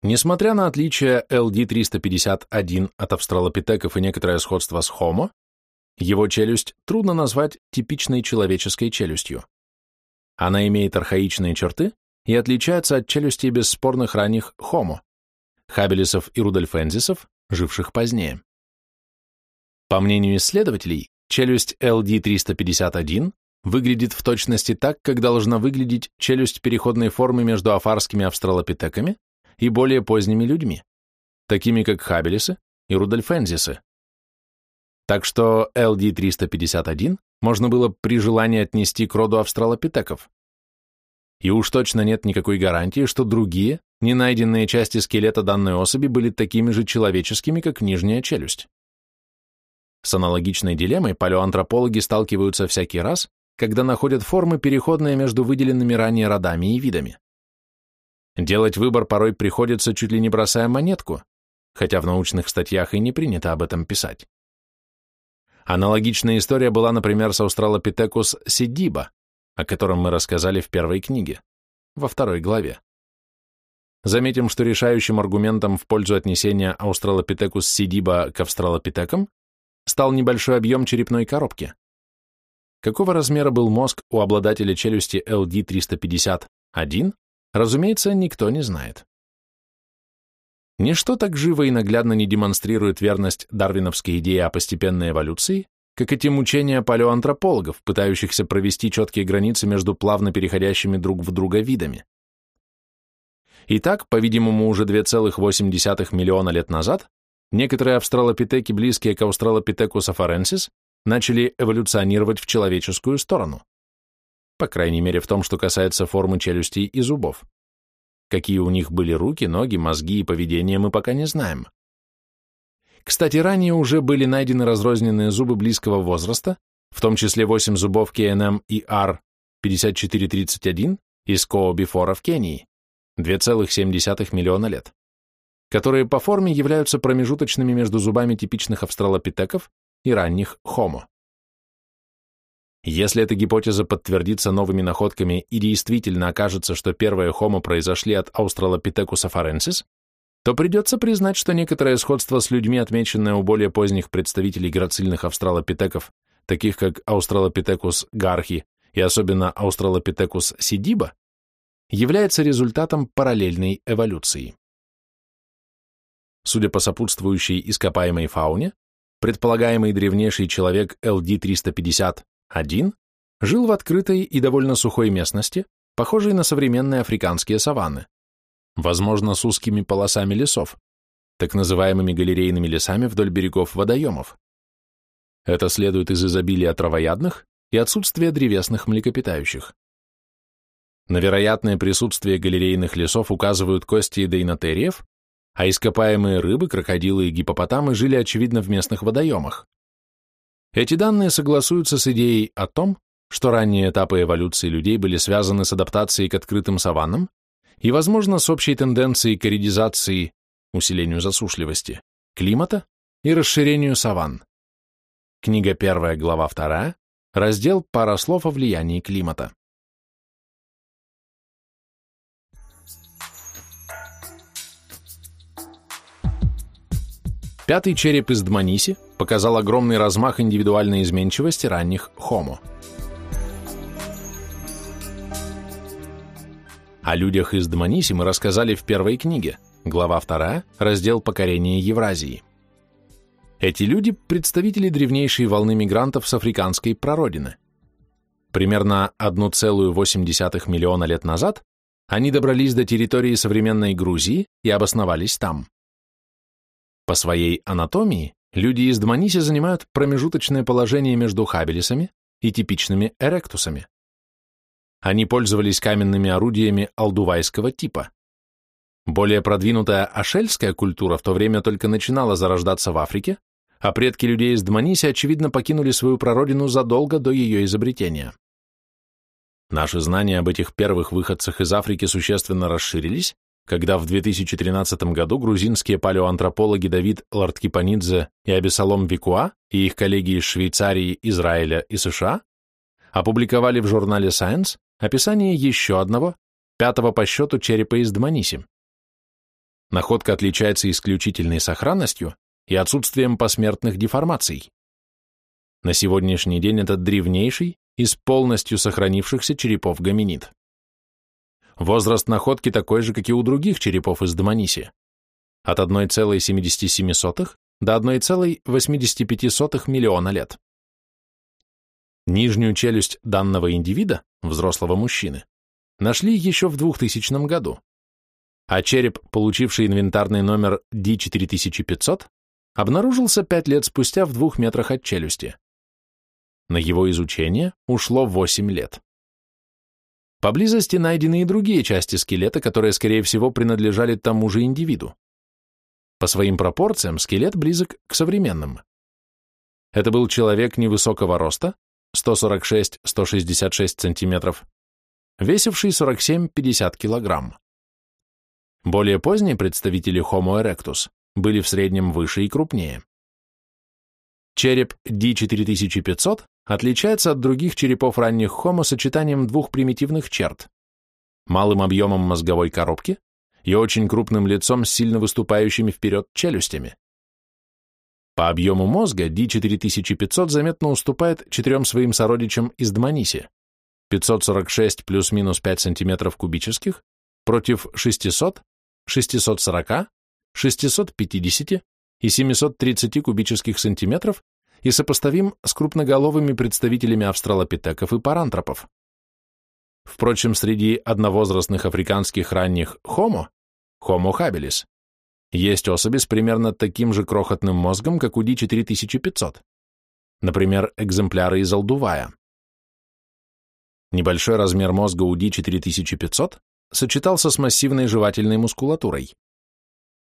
Несмотря на отличие LD-351 от австралопитеков и некоторое сходство с Homo, его челюсть трудно назвать типичной человеческой челюстью. Она имеет архаичные черты и отличается от челюстей бесспорных ранних Homo, хабелисов и рудольфензисов, живших позднее. По мнению исследователей, челюсть LD-351 выглядит в точности так, как должна выглядеть челюсть переходной формы между афарскими австралопитеками и более поздними людьми, такими как Хабелисы и Рудольфензисы. Так что LD-351 можно было при желании отнести к роду австралопитеков. И уж точно нет никакой гарантии, что другие, не найденные части скелета данной особи были такими же человеческими, как нижняя челюсть. С аналогичной дилеммой палеоантропологи сталкиваются всякий раз, когда находят формы, переходные между выделенными ранее родами и видами. Делать выбор порой приходится чуть ли не бросая монетку, хотя в научных статьях и не принято об этом писать. Аналогичная история была, например, с Australopithecus sediba, о котором мы рассказали в первой книге, во второй главе. Заметим, что решающим аргументом в пользу отнесения Australopithecus sediba к австралопитекам стал небольшой объем черепной коробки. Какого размера был мозг у обладателя челюсти LD-350-1, разумеется, никто не знает. Ничто так живо и наглядно не демонстрирует верность дарвиновской идеи о постепенной эволюции, как эти мучения палеоантропологов, пытающихся провести четкие границы между плавно переходящими друг в друга видами. Итак, по-видимому, уже 2,8 миллиона лет назад некоторые австралопитеки, близкие к Australopithecus afarensis, начали эволюционировать в человеческую сторону. По крайней мере, в том, что касается формы челюстей и зубов. Какие у них были руки, ноги, мозги и поведение, мы пока не знаем. Кстати, ранее уже были найдены разрозненные зубы близкого возраста, в том числе 8 зубов КНМ и R 5431 из Кообифора в Кении, 2,7 миллиона лет, которые по форме являются промежуточными между зубами типичных австралопитеков и ранних Homo. Если эта гипотеза подтвердится новыми находками и действительно окажется, что первые Homo произошли от Australopithecus afarensis, то придется признать, что некоторое сходство с людьми, отмеченное у более поздних представителей грацильных австралопитеков, таких как Australopithecus garhi и особенно Australopithecus sediba, является результатом параллельной эволюции. Судя по сопутствующей ископаемой фауне, предполагаемый древнейший человек LD-350 один жил в открытой и довольно сухой местности, похожей на современные африканские саванны, возможно, с узкими полосами лесов, так называемыми галерейными лесами вдоль берегов водоемов. Это следует из изобилия травоядных и отсутствия древесных млекопитающих. На вероятное присутствие галерейных лесов указывают кости дейнотериев, а ископаемые рыбы, крокодилы и гипопотамы жили, очевидно, в местных водоемах. Эти данные согласуются с идеей о том, что ранние этапы эволюции людей были связаны с адаптацией к открытым саваннам и, возможно, с общей тенденцией к аридизации, усилению засушливости, климата и расширению саванн. Книга 1, глава 2, раздел «Пара слов о влиянии климата». Пятый череп из Дманиси показал огромный размах индивидуальной изменчивости ранних Homo. О людях из Дманиси мы рассказали в первой книге, глава 2, раздел «Покорение Евразии». Эти люди – представители древнейшей волны мигрантов с африканской прародины. Примерно 1,8 миллиона лет назад они добрались до территории современной Грузии и обосновались там. По своей анатомии люди из Дманиси занимают промежуточное положение между хабелисами и типичными эректусами. Они пользовались каменными орудиями алдувайского типа. Более продвинутая ашельская культура в то время только начинала зарождаться в Африке, а предки людей из Дманиси, очевидно, покинули свою прародину задолго до ее изобретения. Наши знания об этих первых выходцах из Африки существенно расширились, когда в 2013 году грузинские палеоантропологи Давид Ларткипанидзе и Абисалом Викуа и их коллеги из Швейцарии, Израиля и США опубликовали в журнале Science описание еще одного, пятого по счету черепа из Дманиси. Находка отличается исключительной сохранностью и отсутствием посмертных деформаций. На сегодняшний день это древнейший из полностью сохранившихся черепов гоминид. Возраст находки такой же, как и у других черепов из Доманиси. От 1,77 до 1,85 миллиона лет. Нижнюю челюсть данного индивида, взрослого мужчины, нашли еще в 2000 году, а череп, получивший инвентарный номер D4500, обнаружился 5 лет спустя в двух метрах от челюсти. На его изучение ушло 8 лет. Поблизости найдены и другие части скелета, которые, скорее всего, принадлежали тому же индивиду. По своим пропорциям скелет близок к современным. Это был человек невысокого роста, 146-166 сантиметров, весивший 47-50 килограмм. Более поздние представители Homo erectus были в среднем выше и крупнее. Череп D4500 отличается от других черепов ранних Homo сочетанием двух примитивных черт – малым объемом мозговой коробки и очень крупным лицом с сильно выступающими вперед челюстями. По объему мозга D4500 заметно уступает четырем своим сородичам из Дманиси – 546 плюс-минус 5 см кубических против 600, 640, 650 и 730 кубических сантиметров и сопоставим с крупноголовыми представителями австралопитеков и парантропов. Впрочем, среди одновозрастных африканских ранних Homo, Homo habilis, есть особи с примерно таким же крохотным мозгом, как у D4500, например, экземпляры из Алдувая. Небольшой размер мозга у D4500 сочетался с массивной жевательной мускулатурой.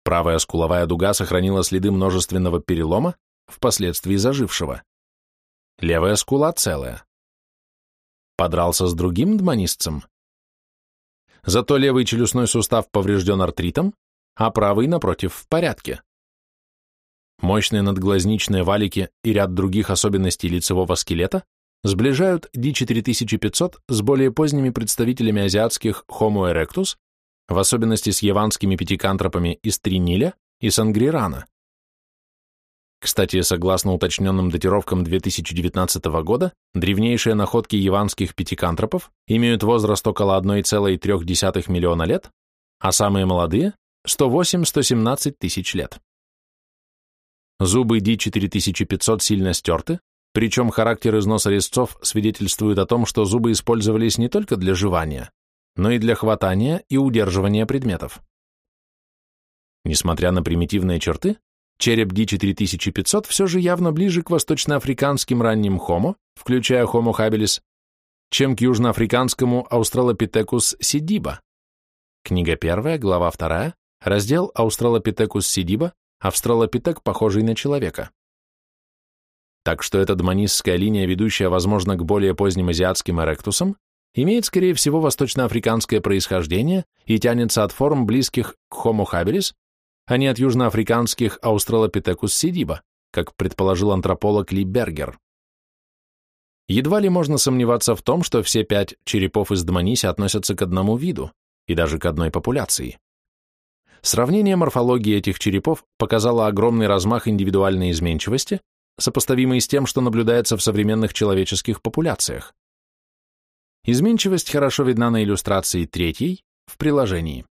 Правая скуловая дуга сохранила следы множественного перелома, впоследствии зажившего. Левая скула целая. Подрался с другим дманистцем. Зато левый челюстной сустав поврежден артритом, а правый, напротив, в порядке. Мощные надглазничные валики и ряд других особенностей лицевого скелета сближают D4500 с более поздними представителями азиатских Homo erectus, в особенности с яванскими пятикантропами из Триниля и Сангрирана. Кстати, согласно уточненным датировкам 2019 года, древнейшие находки яванских пятикантропов имеют возраст около 1,3 миллиона лет, а самые молодые – 108-117 тысяч лет. Зубы D4500 сильно стерты, причем характер износа резцов свидетельствует о том, что зубы использовались не только для жевания, но и для хватания и удерживания предметов. Несмотря на примитивные черты, череп D4500 все же явно ближе к восточноафриканским ранним Homo, включая Homo habilis, чем к южноафриканскому Australopithecus sediba. Книга 1, глава 2, раздел Australopithecus sediba, австралопитек, похожий на человека. Так что эта дманистская линия, ведущая, возможно, к более поздним азиатским эректусам, имеет, скорее всего, восточноафриканское происхождение и тянется от форм, близких к Homo habilis, а не от южноафриканских Australopithecus sediba, как предположил антрополог Ли Бергер. Едва ли можно сомневаться в том, что все пять черепов из Дманиси относятся к одному виду и даже к одной популяции. Сравнение морфологии этих черепов показало огромный размах индивидуальной изменчивости, сопоставимый с тем, что наблюдается в современных человеческих популяциях. Изменчивость хорошо видна на иллюстрации третьей в приложении.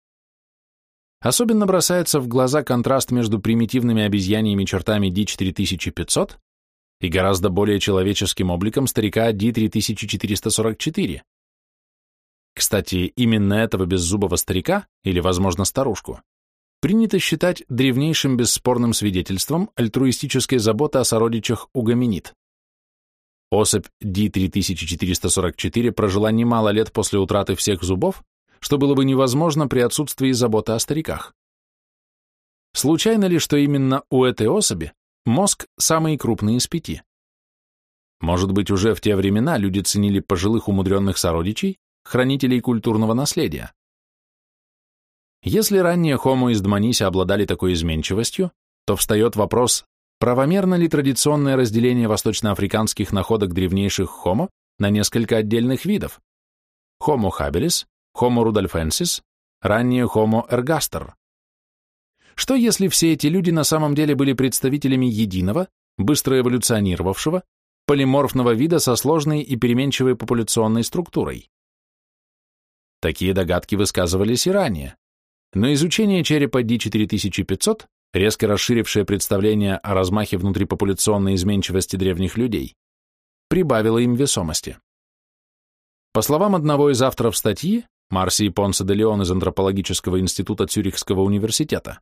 Особенно бросается в глаза контраст между примитивными обезьяньими чертами D4500 и гораздо более человеческим обликом старика D3444. Кстати, именно этого беззубого старика, или, возможно, старушку, принято считать древнейшим бесспорным свидетельством альтруистической заботы о сородичах у гоминид. Особь D3444 прожила немало лет после утраты всех зубов, что было бы невозможно при отсутствии заботы о стариках. Случайно ли, что именно у этой особи мозг самый крупный из пяти? Может быть, уже в те времена люди ценили пожилых умудренных сородичей, хранителей культурного наследия. Если ранние Homo из Дманиси обладали такой изменчивостью, то встает вопрос, правомерно ли традиционное разделение восточноафриканских находок древнейших Homo на несколько отдельных видов – Homo habilis, Homo rudolfensis, ранее Homo ergaster. Что если все эти люди на самом деле были представителями единого, быстро эволюционировавшего, полиморфного вида со сложной и переменчивой популяционной структурой? Такие догадки высказывались и ранее, но изучение черепа D4500, резко расширившее представление о размахе внутрипопуляционной изменчивости древних людей, прибавило им весомости. По словам одного из авторов статьи, Марсии Понса де Леон из Антропологического института Цюрихского университета,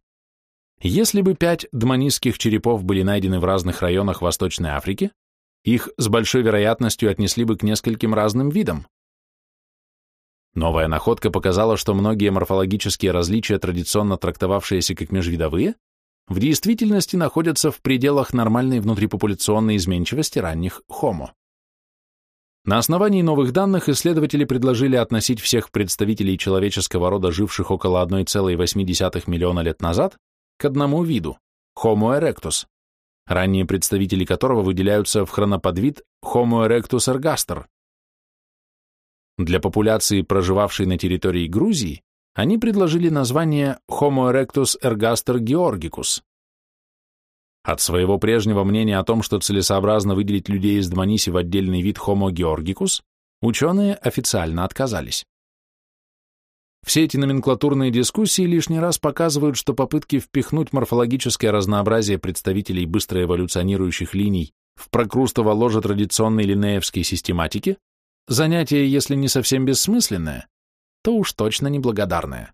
если бы пять дманистских черепов были найдены в разных районах Восточной Африки, их с большой вероятностью отнесли бы к нескольким разным видам. Новая находка показала, что многие морфологические различия, традиционно трактовавшиеся как межвидовые, в действительности находятся в пределах нормальной внутрипопуляционной изменчивости ранних Homo. На основании новых данных исследователи предложили относить всех представителей человеческого рода, живших около 1,8 миллиона лет назад, к одному виду – Homo erectus, ранние представители которого выделяются в хроноподвид Homo erectus ergaster. Для популяции, проживавшей на территории Грузии, они предложили название Homo erectus ergaster georgicus. От своего прежнего мнения о том, что целесообразно выделить людей из Дманиси в отдельный вид Homo georgicus, ученые официально отказались. Все эти номенклатурные дискуссии лишний раз показывают, что попытки впихнуть морфологическое разнообразие представителей быстро эволюционирующих линий в прокрустово ложе традиционной линеевской систематики – занятие, если не совсем бессмысленное, то уж точно неблагодарное.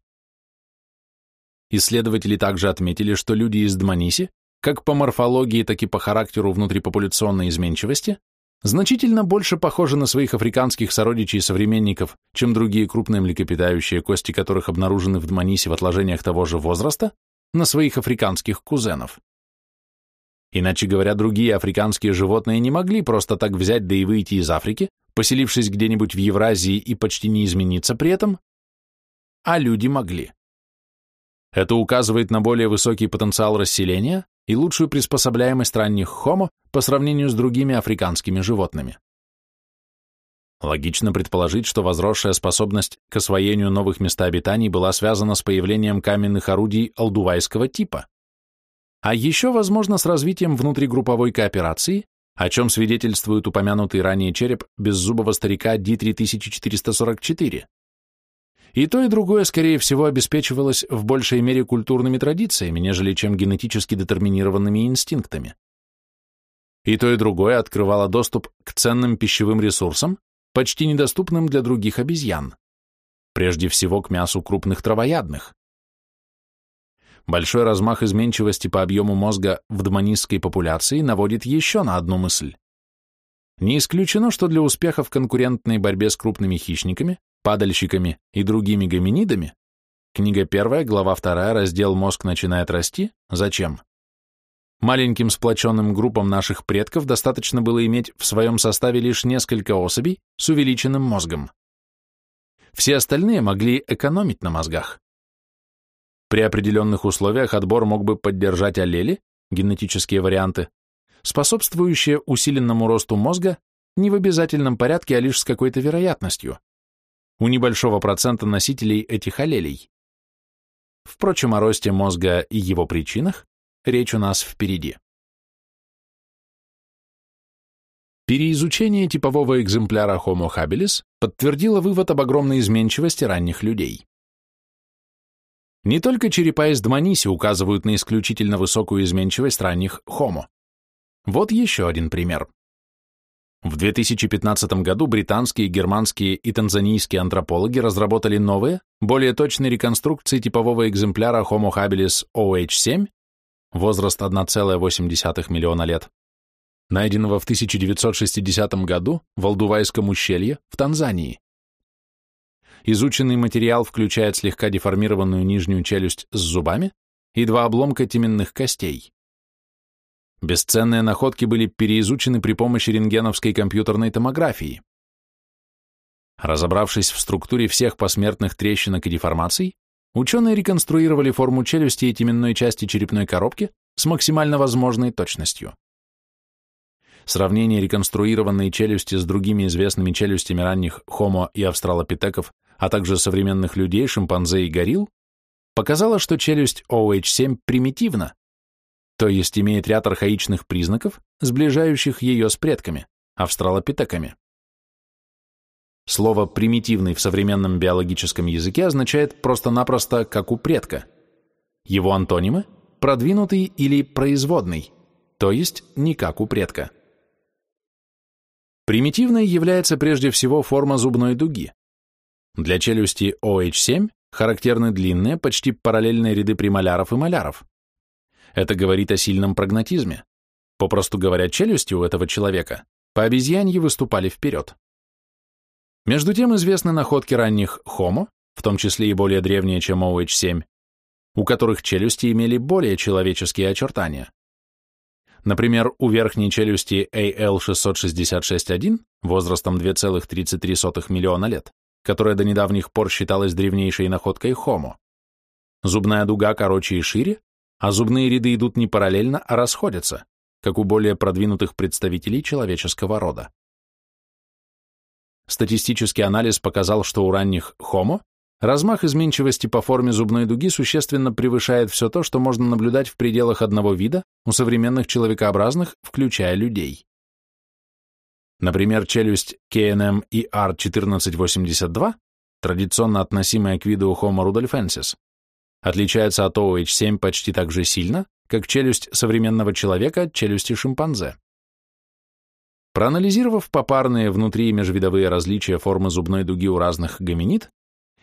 Исследователи также отметили, что люди из Дманиси, как по морфологии, так и по характеру внутрипопуляционной изменчивости, значительно больше похожи на своих африканских сородичей и современников, чем другие крупные млекопитающие, кости которых обнаружены в Дманисе в отложениях того же возраста, на своих африканских кузенов. Иначе говоря, другие африканские животные не могли просто так взять да и выйти из Африки, поселившись где-нибудь в Евразии и почти не измениться при этом, а люди могли. Это указывает на более высокий потенциал расселения, и лучшую приспособляемость ранних хомо по сравнению с другими африканскими животными. Логично предположить, что возросшая способность к освоению новых мест обитаний была связана с появлением каменных орудий алдувайского типа, а еще, возможно, с развитием внутригрупповой кооперации, о чем свидетельствует упомянутый ранее череп беззубого старика Ди-3444. И то, и другое, скорее всего, обеспечивалось в большей мере культурными традициями, нежели чем генетически детерминированными инстинктами. И то, и другое открывало доступ к ценным пищевым ресурсам, почти недоступным для других обезьян, прежде всего к мясу крупных травоядных. Большой размах изменчивости по объему мозга в дманистской популяции наводит еще на одну мысль. Не исключено, что для успеха в конкурентной борьбе с крупными хищниками падальщиками и другими гоминидами, книга первая, глава вторая, раздел «Мозг начинает расти» Зачем? Маленьким сплоченным группам наших предков достаточно было иметь в своем составе лишь несколько особей с увеличенным мозгом. Все остальные могли экономить на мозгах. При определенных условиях отбор мог бы поддержать аллели, генетические варианты, способствующие усиленному росту мозга не в обязательном порядке, а лишь с какой-то вероятностью у небольшого процента носителей этих аллелей. Впрочем, о росте мозга и его причинах речь у нас впереди. Переизучение типового экземпляра Homo habilis подтвердило вывод об огромной изменчивости ранних людей. Не только черепа из Дманиси указывают на исключительно высокую изменчивость ранних Homo. Вот еще один пример. В 2015 году британские, германские и танзанийские антропологи разработали новые, более точные реконструкции типового экземпляра Homo habilis OH7, возраст 1,8 миллиона лет, найденного в 1960 году в Алдувайском ущелье в Танзании. Изученный материал включает слегка деформированную нижнюю челюсть с зубами и два обломка теменных костей. Бесценные находки были переизучены при помощи рентгеновской компьютерной томографии. Разобравшись в структуре всех посмертных трещинок и деформаций, ученые реконструировали форму челюсти и теменной части черепной коробки с максимально возможной точностью. Сравнение реконструированной челюсти с другими известными челюстями ранних Homo и австралопитеков, а также современных людей, шимпанзе и горилл, показало, что челюсть OH7 примитивна, то есть имеет ряд архаичных признаков, сближающих ее с предками, австралопитеками. Слово «примитивный» в современном биологическом языке означает просто-напросто «как у предка». Его антонимы – продвинутый или производный, то есть не как у предка. Примитивной является прежде всего форма зубной дуги. Для челюсти OH7 характерны длинные, почти параллельные ряды премоляров и маляров. Это говорит о сильном прагматизме. Попросту говоря, челюсти у этого человека по обезьянье выступали вперед. Между тем известны находки ранних Homo, в том числе и более древние, чем OH7, у которых челюсти имели более человеческие очертания. Например, у верхней челюсти AL666-1 возрастом 2,33 миллиона лет, которая до недавних пор считалась древнейшей находкой Homo, зубная дуга короче и шире, а зубные ряды идут не параллельно, а расходятся, как у более продвинутых представителей человеческого рода. Статистический анализ показал, что у ранних Homo размах изменчивости по форме зубной дуги существенно превышает все то, что можно наблюдать в пределах одного вида у современных человекообразных, включая людей. Например, челюсть KNM ER1482, традиционно относимая к виду Homo rudolfensis, отличается от OH7 почти так же сильно, как челюсть современного человека от челюсти шимпанзе. Проанализировав попарные внутри и межвидовые различия формы зубной дуги у разных гоминид,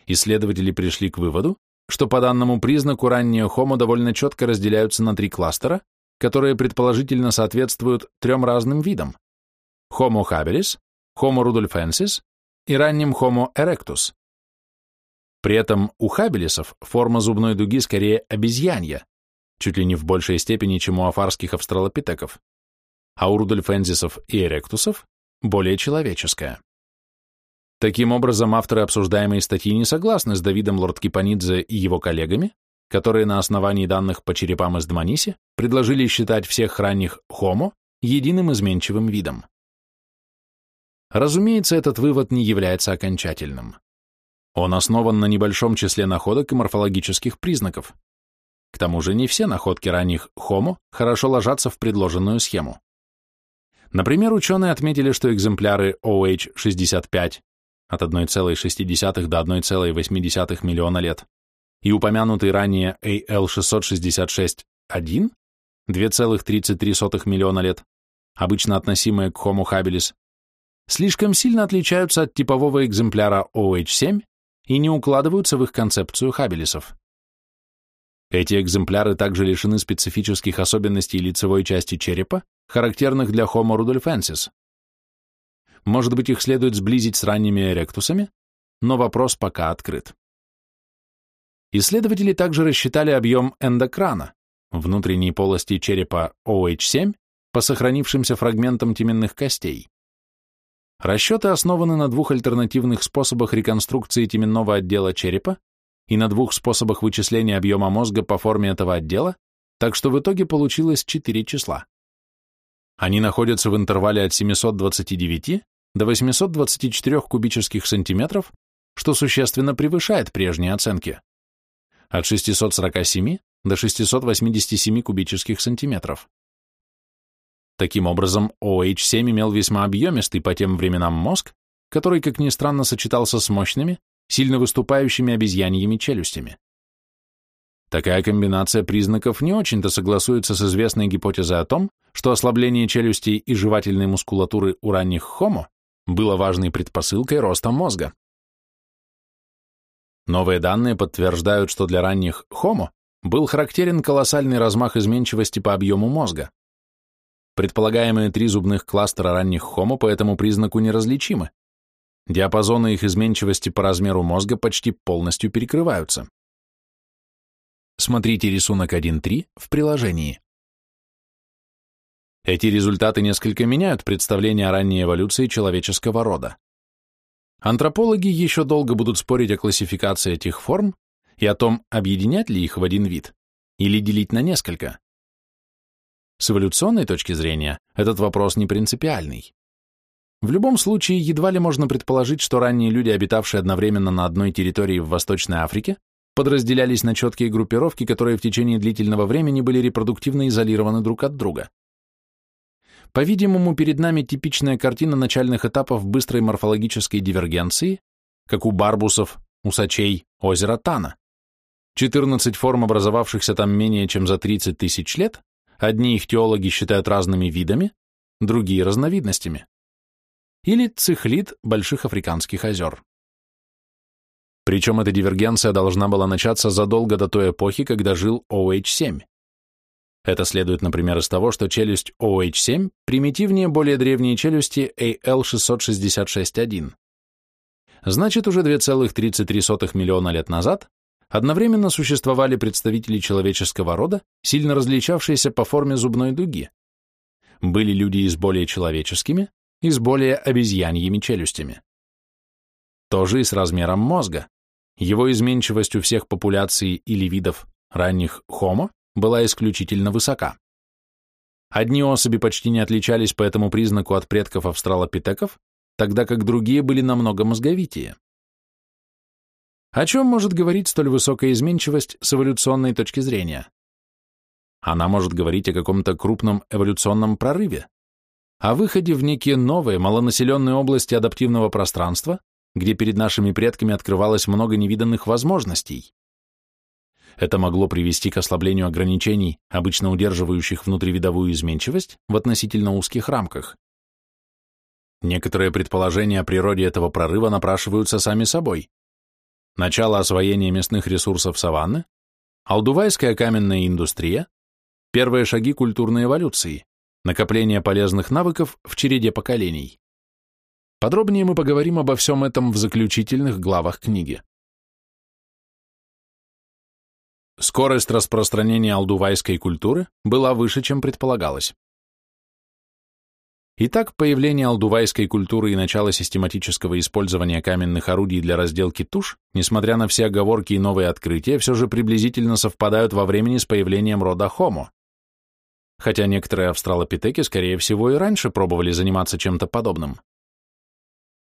исследователи пришли к выводу, что по данному признаку ранние Homo довольно четко разделяются на три кластера, которые предположительно соответствуют трем разным видам Homo habilis, Homo rudolfensis и ранним Homo erectus. При этом у хабелисов форма зубной дуги скорее обезьянья, чуть ли не в большей степени, чем у афарских австралопитеков, а у рудольфензисов и эректусов более человеческая. Таким образом, авторы обсуждаемой статьи не согласны с Давидом Лордкипанидзе и его коллегами, которые на основании данных по черепам из Дманиси предложили считать всех ранних Homo единым изменчивым видом. Разумеется, этот вывод не является окончательным. Он основан на небольшом числе находок и морфологических признаков. К тому же не все находки ранних Homo хорошо ложатся в предложенную схему. Например, ученые отметили, что экземпляры OH65 от 1,6 до 1,8 миллиона лет и упомянутый ранее AL666-1 2,33 миллиона лет, обычно относимые к Homo habilis, слишком сильно отличаются от типового экземпляра OH7 и не укладываются в их концепцию хабелисов. Эти экземпляры также лишены специфических особенностей лицевой части черепа, характерных для Homo rudolfensis. Может быть, их следует сблизить с ранними эректусами, но вопрос пока открыт. Исследователи также рассчитали объем эндокрана, внутренней полости черепа OH7 по сохранившимся фрагментам теменных костей. Расчеты основаны на двух альтернативных способах реконструкции теменного отдела черепа и на двух способах вычисления объема мозга по форме этого отдела, так что в итоге получилось четыре числа. Они находятся в интервале от 729 до 824 кубических сантиметров, что существенно превышает прежние оценки. От 647 до 687 кубических сантиметров. Таким образом, OH7 имел весьма объемистый по тем временам мозг, который, как ни странно, сочетался с мощными, сильно выступающими обезьяньими челюстями. Такая комбинация признаков не очень-то согласуется с известной гипотезой о том, что ослабление челюстей и жевательной мускулатуры у ранних хомо было важной предпосылкой роста мозга. Новые данные подтверждают, что для ранних хомо был характерен колоссальный размах изменчивости по объему мозга. Предполагаемые три зубных кластера ранних хомо по этому признаку неразличимы. Диапазоны их изменчивости по размеру мозга почти полностью перекрываются. Смотрите рисунок 1.3 в приложении. Эти результаты несколько меняют представление о ранней эволюции человеческого рода. Антропологи еще долго будут спорить о классификации этих форм и о том, объединять ли их в один вид или делить на несколько. С эволюционной точки зрения этот вопрос не принципиальный. В любом случае, едва ли можно предположить, что ранние люди, обитавшие одновременно на одной территории в Восточной Африке, подразделялись на четкие группировки, которые в течение длительного времени были репродуктивно изолированы друг от друга. По-видимому, перед нами типичная картина начальных этапов быстрой морфологической дивергенции, как у барбусов, усачей, озера Тана. 14 форм, образовавшихся там менее чем за 30 тысяч лет, Одни их теологи считают разными видами, другие – разновидностями. Или цихлит больших африканских озер. Причем эта дивергенция должна была начаться задолго до той эпохи, когда жил OH7. Это следует, например, из того, что челюсть OH7 примитивнее более древней челюсти AL666-1. Значит, уже 2,33 миллиона лет назад одновременно существовали представители человеческого рода, сильно различавшиеся по форме зубной дуги. Были люди и с более человеческими, и с более обезьяньими челюстями. То же и с размером мозга. Его изменчивость у всех популяций или видов ранних Homo была исключительно высока. Одни особи почти не отличались по этому признаку от предков австралопитеков, тогда как другие были намного мозговитее. О чем может говорить столь высокая изменчивость с эволюционной точки зрения? Она может говорить о каком-то крупном эволюционном прорыве, о выходе в некие новые, малонаселенные области адаптивного пространства, где перед нашими предками открывалось много невиданных возможностей. Это могло привести к ослаблению ограничений, обычно удерживающих внутривидовую изменчивость, в относительно узких рамках. Некоторые предположения о природе этого прорыва напрашиваются сами собой. Начало освоения местных ресурсов саванны, алдувайская каменная индустрия, первые шаги культурной эволюции, накопление полезных навыков в череде поколений. Подробнее мы поговорим обо всем этом в заключительных главах книги. Скорость распространения алдувайской культуры была выше, чем предполагалось. Итак, появление алдувайской культуры и начало систематического использования каменных орудий для разделки туш, несмотря на все оговорки и новые открытия, все же приблизительно совпадают во времени с появлением рода Homo. Хотя некоторые австралопитеки, скорее всего, и раньше пробовали заниматься чем-то подобным.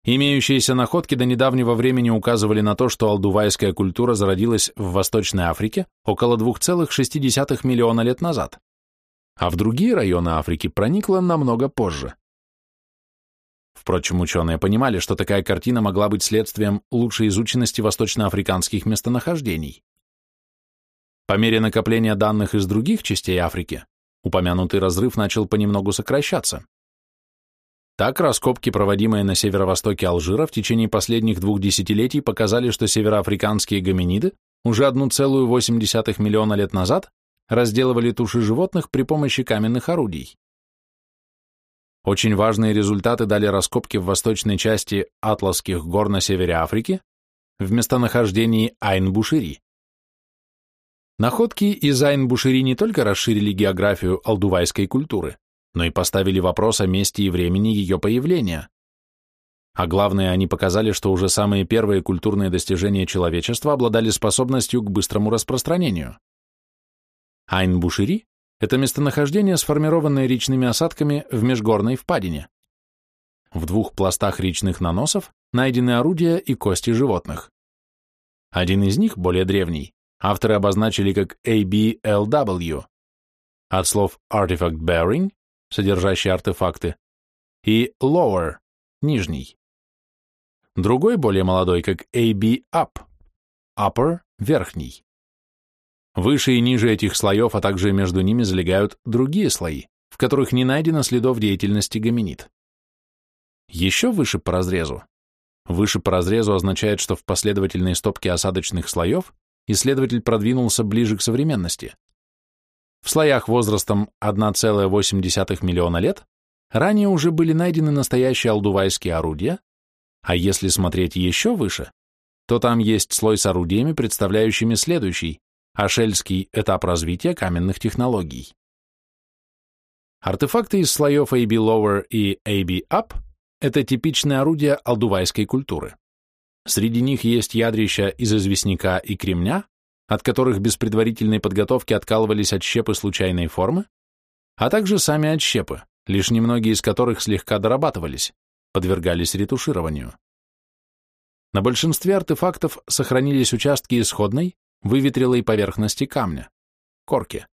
Имеющиеся находки до недавнего времени указывали на то, что алдувайская культура зародилась в Восточной Африке около 2,6 миллиона лет назад, а в другие районы Африки проникла намного позже. Впрочем, ученые понимали, что такая картина могла быть следствием лучшей изученности восточноафриканских местонахождений. По мере накопления данных из других частей Африки, упомянутый разрыв начал понемногу сокращаться. Так, раскопки, проводимые на северо-востоке Алжира в течение последних двух десятилетий, показали, что североафриканские гоминиды уже 1,8 миллиона лет назад разделывали туши животных при помощи каменных орудий. Очень важные результаты дали раскопки в восточной части Атласских гор на севере Африки в местонахождении Айн-Бушири. Находки из Айн-Бушири не только расширили географию алдувайской культуры, но и поставили вопрос о месте и времени ее появления. А главное, они показали, что уже самые первые культурные достижения человечества обладали способностью к быстрому распространению. Айн-Бушири – это местонахождение, сформированное речными осадками в межгорной впадине. В двух пластах речных наносов найдены орудия и кости животных. Один из них, более древний, авторы обозначили как ABLW, от слов Artifact Bearing содержащий артефакты, и lower, нижний. Другой, более молодой, как AB up, upper, верхний. Выше и ниже этих слоев, а также между ними залегают другие слои, в которых не найдено следов деятельности гоминид. Еще выше по разрезу. Выше по разрезу означает, что в последовательной стопке осадочных слоев исследователь продвинулся ближе к современности. В слоях возрастом 1,8 миллиона лет ранее уже были найдены настоящие алдувайские орудия, а если смотреть еще выше, то там есть слой с орудиями, представляющими следующий, ашельский этап развития каменных технологий. Артефакты из слоев AB Lower и AB Up – это типичные орудия алдувайской культуры. Среди них есть ядрища из известняка и кремня, от которых без предварительной подготовки откалывались отщепы случайной формы, а также сами отщепы, лишь немногие из которых слегка дорабатывались, подвергались ретушированию. На большинстве артефактов сохранились участки исходной, выветрилой поверхности камня, корки,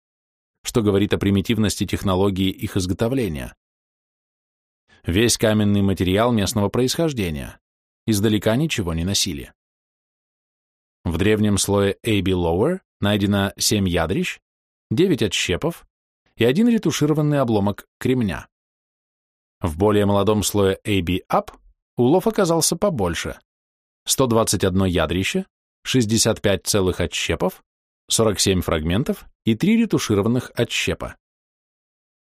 что говорит о примитивности технологии их изготовления. Весь каменный материал местного происхождения, издалека ничего не носили. В древнем слое AB Lower найдено 7 ядрищ, 9 отщепов и один ретушированный обломок кремня. В более молодом слое AB Up улов оказался побольше. 121 ядрище, 65 целых отщепов, 47 фрагментов и 3 ретушированных отщепа.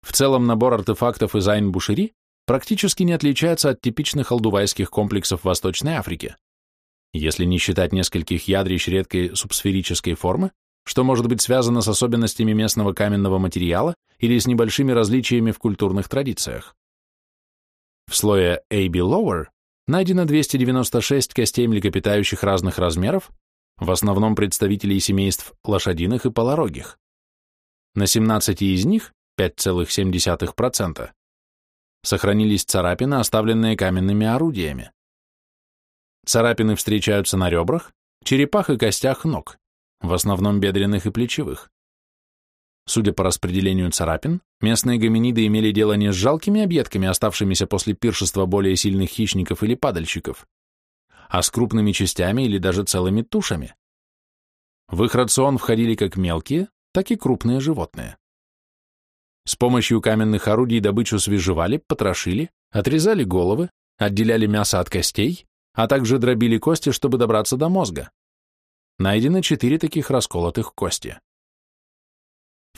В целом набор артефактов из Айн-Бушири практически не отличается от типичных алдувайских комплексов Восточной Африки если не считать нескольких ядрищ редкой субсферической формы, что может быть связано с особенностями местного каменного материала или с небольшими различиями в культурных традициях. В слое AB Lower найдено 296 костей млекопитающих разных размеров, в основном представителей семейств лошадиных и полорогих. на 17 из них, 5,7%, сохранились царапины, оставленные каменными орудиями. Царапины встречаются на ребрах, черепах и костях ног, в основном бедренных и плечевых. Судя по распределению царапин, местные гоминиды имели дело не с жалкими объедками, оставшимися после пиршества более сильных хищников или падальщиков, а с крупными частями или даже целыми тушами. В их рацион входили как мелкие, так и крупные животные. С помощью каменных орудий добычу свежевали, потрошили, отрезали головы, отделяли мясо от костей, а также дробили кости, чтобы добраться до мозга. Найдено четыре таких расколотых кости.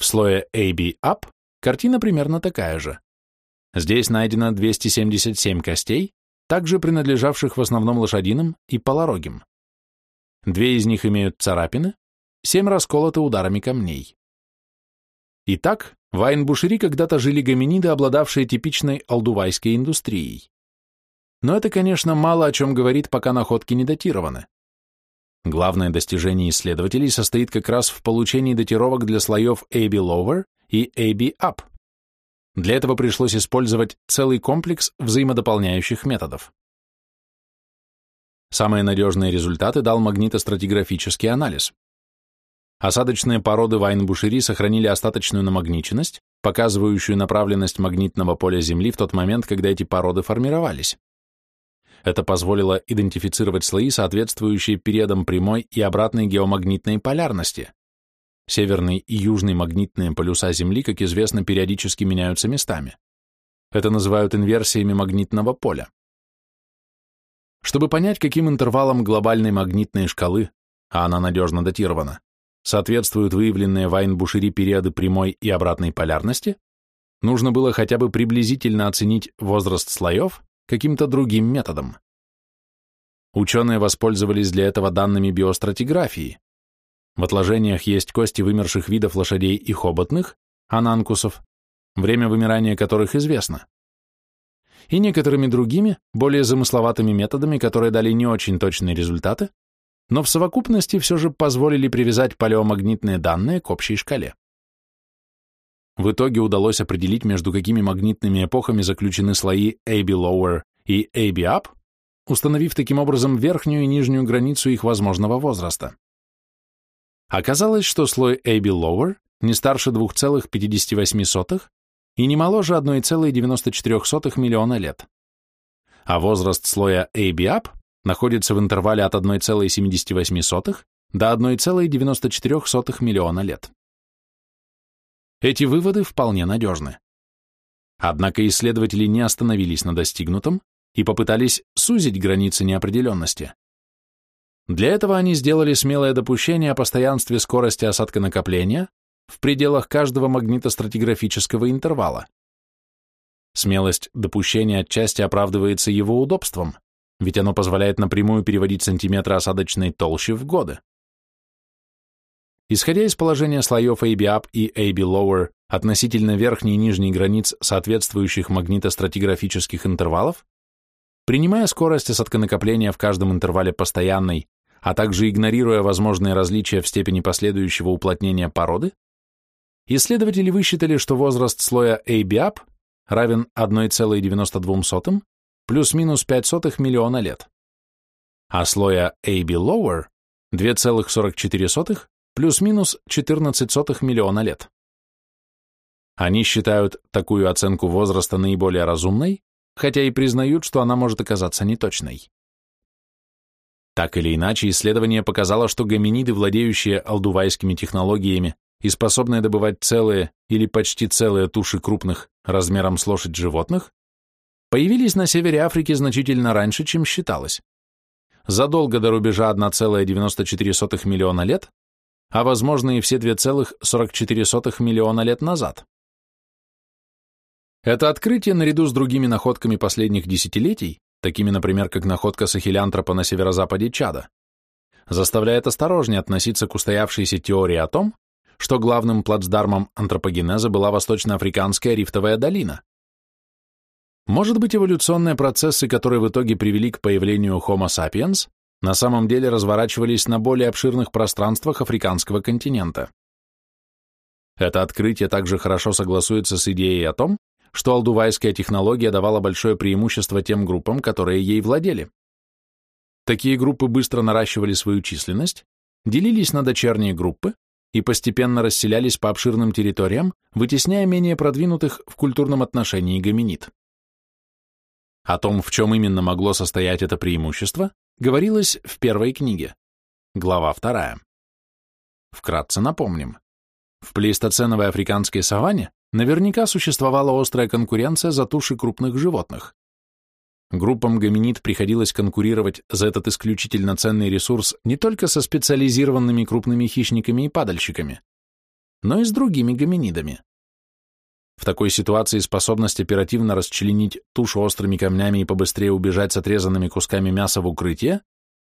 В слое AB Up картина примерно такая же. Здесь найдено 277 костей, также принадлежавших в основном лошадиным и полорогим. Две из них имеют царапины, семь расколоты ударами камней. Итак, в Айнбушири когда-то жили гоминиды, обладавшие типичной алдувайской индустрией. Но это, конечно, мало о чем говорит, пока находки не датированы. Главное достижение исследователей состоит как раз в получении датировок для слоев AB Lower и AB Up. Для этого пришлось использовать целый комплекс взаимодополняющих методов. Самые надежные результаты дал магнитостратиграфический анализ. Осадочные породы Вайнбушери сохранили остаточную намагниченность, показывающую направленность магнитного поля Земли в тот момент, когда эти породы формировались. Это позволило идентифицировать слои, соответствующие периодам прямой и обратной геомагнитной полярности. Северный и южный магнитные полюса Земли, как известно, периодически меняются местами. Это называют инверсиями магнитного поля. Чтобы понять, каким интервалом глобальной магнитной шкалы, а она надежно датирована, соответствуют выявленные в Айнбушири периоды прямой и обратной полярности, нужно было хотя бы приблизительно оценить возраст слоев каким-то другим методом. Ученые воспользовались для этого данными биостратиграфии. В отложениях есть кости вымерших видов лошадей и хоботных, ананкусов, время вымирания которых известно. И некоторыми другими, более замысловатыми методами, которые дали не очень точные результаты, но в совокупности все же позволили привязать палеомагнитные данные к общей шкале. В итоге удалось определить, между какими магнитными эпохами заключены слои AB Lower и AB Up, установив таким образом верхнюю и нижнюю границу их возможного возраста. Оказалось, что слой AB Lower не старше 2,58 и не моложе 1,94 миллиона лет, а возраст слоя AB Up находится в интервале от 1,78 до 1,94 миллиона лет. Эти выводы вполне надежны. Однако исследователи не остановились на достигнутом и попытались сузить границы неопределенности. Для этого они сделали смелое допущение о постоянстве скорости осадка накопления в пределах каждого магнитостратиграфического интервала. Смелость допущения отчасти оправдывается его удобством, ведь оно позволяет напрямую переводить сантиметры осадочной толщи в годы. Исходя из положения слоев AB Up и AB Lower относительно верхней и нижней границ соответствующих магнитостратиграфических интервалов, принимая скорость осадконакопления в каждом интервале постоянной, а также игнорируя возможные различия в степени последующего уплотнения породы, исследователи высчитали, что возраст слоя AB Up равен 1,92 плюс-минус 0,05 миллиона лет, а слоя AB Lower 2,44 плюс-минус 14 миллиона лет. Они считают такую оценку возраста наиболее разумной, хотя и признают, что она может оказаться неточной. Так или иначе, исследование показало, что гоминиды, владеющие алдувайскими технологиями и способные добывать целые или почти целые туши крупных размером с лошадь животных, появились на севере Африки значительно раньше, чем считалось. Задолго до рубежа 1,94 миллиона лет а возможно и все 2,44 миллиона лет назад. Это открытие, наряду с другими находками последних десятилетий, такими, например, как находка сахилянтропа на северо-западе Чада, заставляет осторожнее относиться к устоявшейся теории о том, что главным плацдармом антропогенеза была восточноафриканская рифтовая долина. Может быть, эволюционные процессы, которые в итоге привели к появлению Homo sapiens, на самом деле разворачивались на более обширных пространствах африканского континента. Это открытие также хорошо согласуется с идеей о том, что алдувайская технология давала большое преимущество тем группам, которые ей владели. Такие группы быстро наращивали свою численность, делились на дочерние группы и постепенно расселялись по обширным территориям, вытесняя менее продвинутых в культурном отношении гоминид. О том, в чем именно могло состоять это преимущество, говорилось в первой книге, глава вторая. Вкратце напомним. В плейстоценовой африканской саванне наверняка существовала острая конкуренция за туши крупных животных. Группам гоминид приходилось конкурировать за этот исключительно ценный ресурс не только со специализированными крупными хищниками и падальщиками, но и с другими гоминидами. В такой ситуации способность оперативно расчленить тушу острыми камнями и побыстрее убежать с отрезанными кусками мяса в укрытие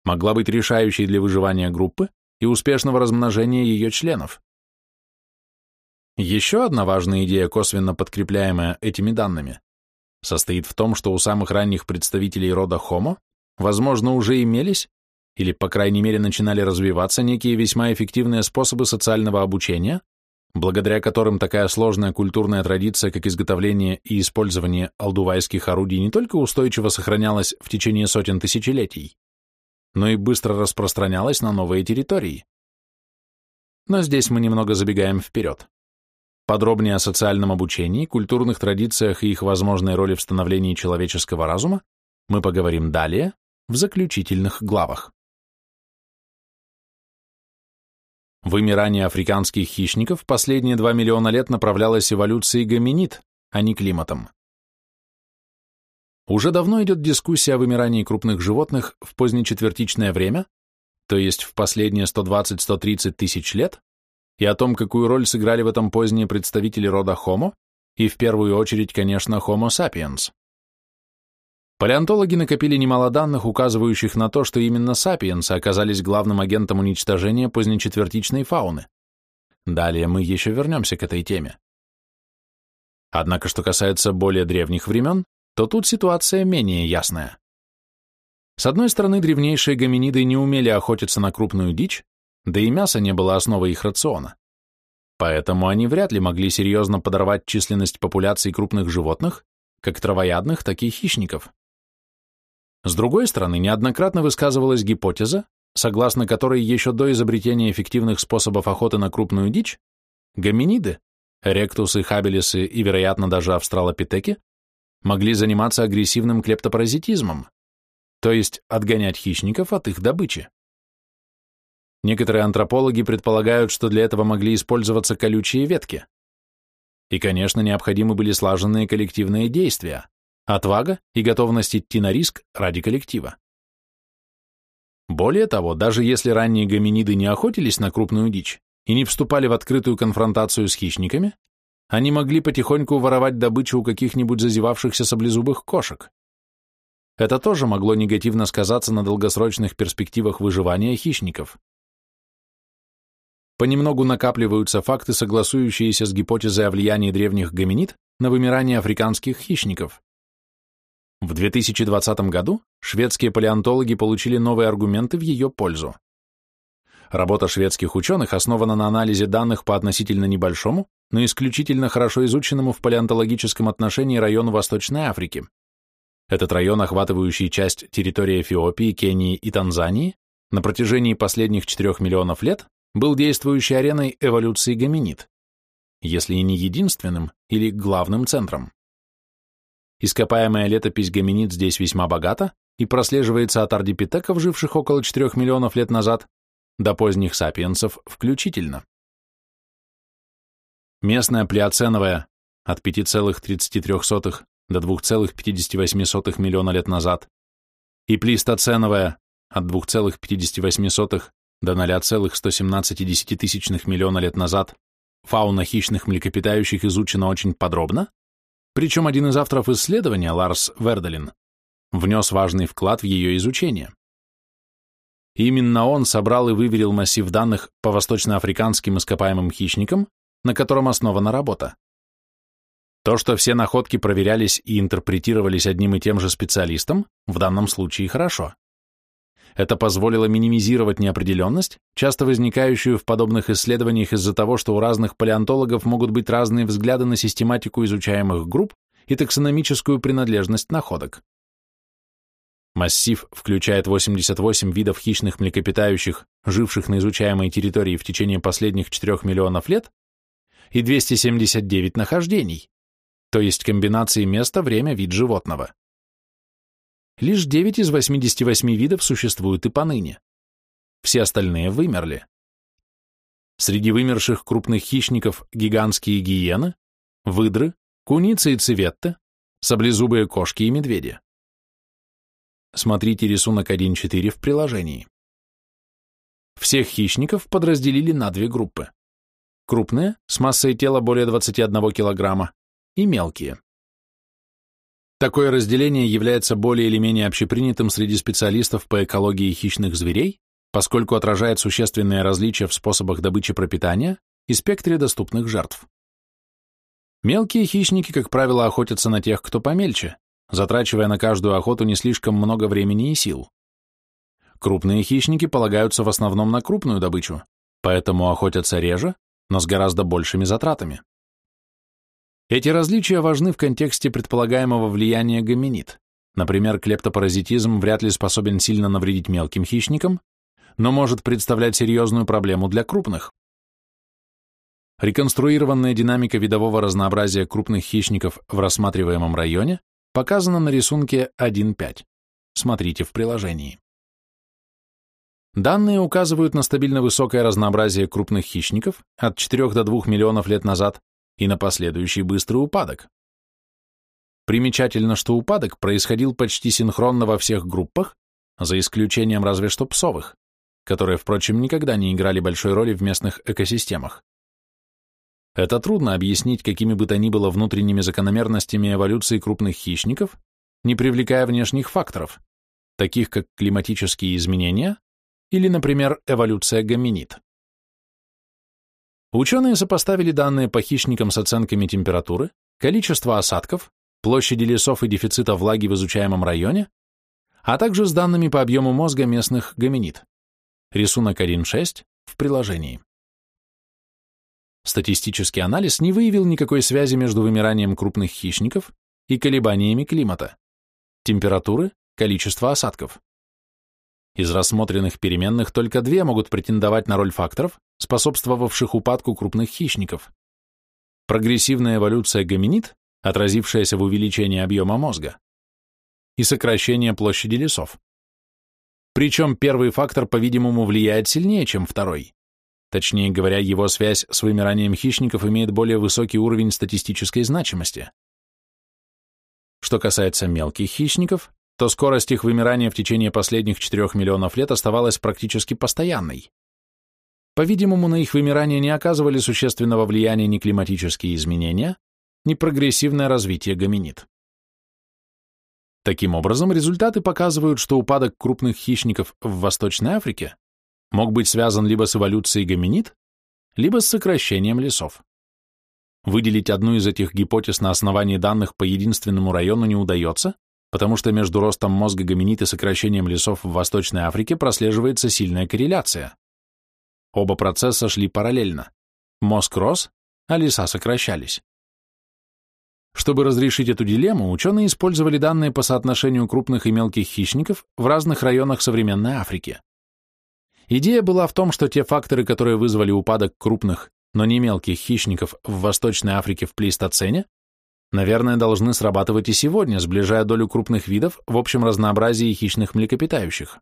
могла быть решающей для выживания группы и успешного размножения ее членов. Еще одна важная идея, косвенно подкрепляемая этими данными, состоит в том, что у самых ранних представителей рода Homo, возможно, уже имелись, или, по крайней мере, начинали развиваться некие весьма эффективные способы социального обучения, благодаря которым такая сложная культурная традиция, как изготовление и использование алдувайских орудий, не только устойчиво сохранялась в течение сотен тысячелетий, но и быстро распространялась на новые территории. Но здесь мы немного забегаем вперед. Подробнее о социальном обучении, культурных традициях и их возможной роли в становлении человеческого разума мы поговорим далее, в заключительных главах. Вымирание африканских хищников последние 2 миллиона лет направлялось эволюцией гоминид, а не климатом. Уже давно идет дискуссия о вымирании крупных животных в позднечетвертичное время, то есть в последние 120-130 тысяч лет, и о том, какую роль сыграли в этом поздние представители рода Homo, и в первую очередь, конечно, Homo sapiens. Палеонтологи накопили немало данных, указывающих на то, что именно сапиенсы оказались главным агентом уничтожения позднечетвертичной фауны. Далее мы еще вернемся к этой теме. Однако, что касается более древних времен, то тут ситуация менее ясная. С одной стороны, древнейшие гоминиды не умели охотиться на крупную дичь, да и мясо не было основой их рациона. Поэтому они вряд ли могли серьезно подорвать численность популяций крупных животных, как травоядных, так и хищников. С другой стороны, неоднократно высказывалась гипотеза, согласно которой еще до изобретения эффективных способов охоты на крупную дичь, гоминиды, ректусы, хабелисы и, вероятно, даже австралопитеки, могли заниматься агрессивным клептопаразитизмом, то есть отгонять хищников от их добычи. Некоторые антропологи предполагают, что для этого могли использоваться колючие ветки. И, конечно, необходимы были слаженные коллективные действия, отвага и готовность идти на риск ради коллектива. Более того, даже если ранние гоминиды не охотились на крупную дичь и не вступали в открытую конфронтацию с хищниками, они могли потихоньку воровать добычу у каких-нибудь зазевавшихся саблезубых кошек. Это тоже могло негативно сказаться на долгосрочных перспективах выживания хищников понемногу накапливаются факты, согласующиеся с гипотезой о влиянии древних гоминид на вымирание африканских хищников. В 2020 году шведские палеонтологи получили новые аргументы в ее пользу. Работа шведских ученых основана на анализе данных по относительно небольшому, но исключительно хорошо изученному в палеонтологическом отношении району Восточной Африки. Этот район, охватывающий часть территории Эфиопии, Кении и Танзании, на протяжении последних 4 миллионов лет был действующей ареной эволюции гоминид, если и не единственным или главным центром. Ископаемая летопись гоминид здесь весьма богата и прослеживается от ардипитеков, живших около 4 миллионов лет назад, до поздних сапиенсов включительно. Местная плеоценовая от 5,33 до 2,58 миллиона лет назад и плистоценовая от 2,58 до 0,117 миллиона лет назад фауна хищных млекопитающих изучена очень подробно, причем один из авторов исследования, Ларс Верделин, внес важный вклад в ее изучение. Именно он собрал и выверил массив данных по восточноафриканским ископаемым хищникам, на котором основана работа. То, что все находки проверялись и интерпретировались одним и тем же специалистом, в данном случае хорошо. Это позволило минимизировать неопределенность, часто возникающую в подобных исследованиях из-за того, что у разных палеонтологов могут быть разные взгляды на систематику изучаемых групп и таксономическую принадлежность находок. Массив включает 88 видов хищных млекопитающих, живших на изучаемой территории в течение последних 4 миллионов лет, и 279 нахождений, то есть комбинации места, время, вид животного. Лишь 9 из 88 видов существуют и поныне. Все остальные вымерли. Среди вымерших крупных хищников гигантские гиены, выдры, куницы и цветты, саблезубые кошки и медведи. Смотрите рисунок 1.4 в приложении. Всех хищников подразделили на две группы. Крупные, с массой тела более 21 кг, и мелкие. Такое разделение является более или менее общепринятым среди специалистов по экологии хищных зверей, поскольку отражает существенные различия в способах добычи пропитания и спектре доступных жертв. Мелкие хищники, как правило, охотятся на тех, кто помельче, затрачивая на каждую охоту не слишком много времени и сил. Крупные хищники полагаются в основном на крупную добычу, поэтому охотятся реже, но с гораздо большими затратами. Эти различия важны в контексте предполагаемого влияния гоминид. Например, клептопаразитизм вряд ли способен сильно навредить мелким хищникам, но может представлять серьезную проблему для крупных. Реконструированная динамика видового разнообразия крупных хищников в рассматриваемом районе Показано на рисунке 1.5. Смотрите в приложении. Данные указывают на стабильно высокое разнообразие крупных хищников от 4 до 2 миллионов лет назад и на последующий быстрый упадок. Примечательно, что упадок происходил почти синхронно во всех группах, за исключением разве что псовых, которые, впрочем, никогда не играли большой роли в местных экосистемах. Это трудно объяснить какими бы то ни было внутренними закономерностями эволюции крупных хищников, не привлекая внешних факторов, таких как климатические изменения или, например, эволюция гоминид. Ученые сопоставили данные по хищникам с оценками температуры, количества осадков, площади лесов и дефицита влаги в изучаемом районе, а также с данными по объему мозга местных гоминид. Рисунок 1.6 в приложении. Статистический анализ не выявил никакой связи между вымиранием крупных хищников и колебаниями климата, температуры, количества осадков. Из рассмотренных переменных только две могут претендовать на роль факторов, способствовавших упадку крупных хищников. Прогрессивная эволюция гоминид, отразившаяся в увеличении объема мозга, и сокращение площади лесов. Причем первый фактор, по-видимому, влияет сильнее, чем второй. Точнее говоря, его связь с вымиранием хищников имеет более высокий уровень статистической значимости. Что касается мелких хищников, то скорость их вымирания в течение последних 4 миллионов лет оставалась практически постоянной. По-видимому, на их вымирание не оказывали существенного влияния ни климатические изменения, ни прогрессивное развитие гоминид. Таким образом, результаты показывают, что упадок крупных хищников в Восточной Африке мог быть связан либо с эволюцией гоминид, либо с сокращением лесов. Выделить одну из этих гипотез на основании данных по единственному району не удается, потому что между ростом мозга гоминид и сокращением лесов в Восточной Африке прослеживается сильная корреляция. Оба процесса шли параллельно. Мозг рос, а леса сокращались. Чтобы разрешить эту дилемму, ученые использовали данные по соотношению крупных и мелких хищников в разных районах современной Африки. Идея была в том, что те факторы, которые вызвали упадок крупных, но не мелких хищников в Восточной Африке в плейстоцене, наверное, должны срабатывать и сегодня, сближая долю крупных видов в общем разнообразии хищных млекопитающих.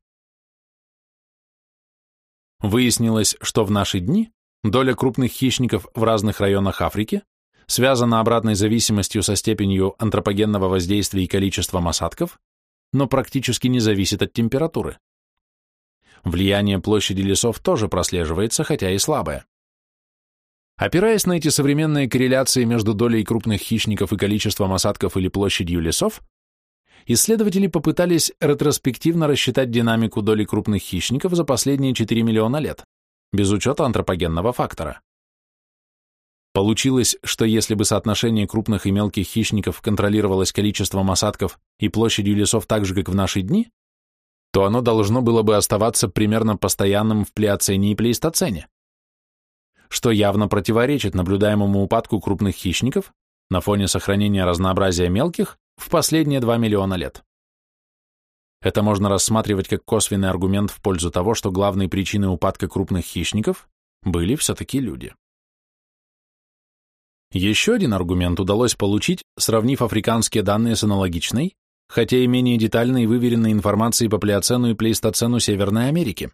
Выяснилось, что в наши дни доля крупных хищников в разных районах Африки связана обратной зависимостью со степенью антропогенного воздействия и количеством осадков, но практически не зависит от температуры. Влияние площади лесов тоже прослеживается, хотя и слабое. Опираясь на эти современные корреляции между долей крупных хищников и количеством осадков или площадью лесов, исследователи попытались ретроспективно рассчитать динамику доли крупных хищников за последние 4 миллиона лет, без учета антропогенного фактора. Получилось, что если бы соотношение крупных и мелких хищников контролировалось количеством осадков и площадью лесов так же, как в наши дни, то оно должно было бы оставаться примерно постоянным в плеоцене и плейстоцене, что явно противоречит наблюдаемому упадку крупных хищников на фоне сохранения разнообразия мелких в последние 2 миллиона лет. Это можно рассматривать как косвенный аргумент в пользу того, что главной причиной упадка крупных хищников были все-таки люди. Еще один аргумент удалось получить, сравнив африканские данные с аналогичной, хотя и менее детальной и выверенной информацией по плеоцену и плейстоцену Северной Америки.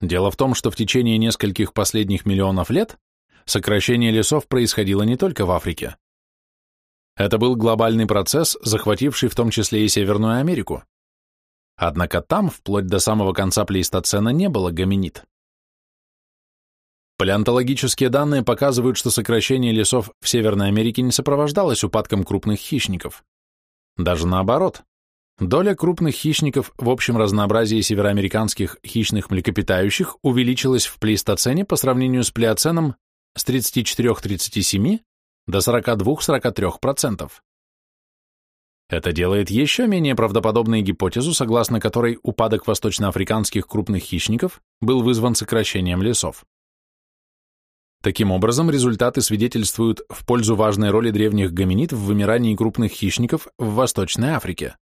Дело в том, что в течение нескольких последних миллионов лет сокращение лесов происходило не только в Африке. Это был глобальный процесс, захвативший в том числе и Северную Америку. Однако там, вплоть до самого конца плейстоцена, не было гоминид. Палеонтологические данные показывают, что сокращение лесов в Северной Америке не сопровождалось упадком крупных хищников. Даже наоборот. Доля крупных хищников в общем разнообразии североамериканских хищных млекопитающих увеличилась в плейстоцене по сравнению с плеоценом с 34-37 до 42-43%. Это делает еще менее правдоподобной гипотезу, согласно которой упадок восточноафриканских крупных хищников был вызван сокращением лесов. Таким образом, результаты свидетельствуют в пользу важной роли древних гоминид в вымирании крупных хищников в Восточной Африке.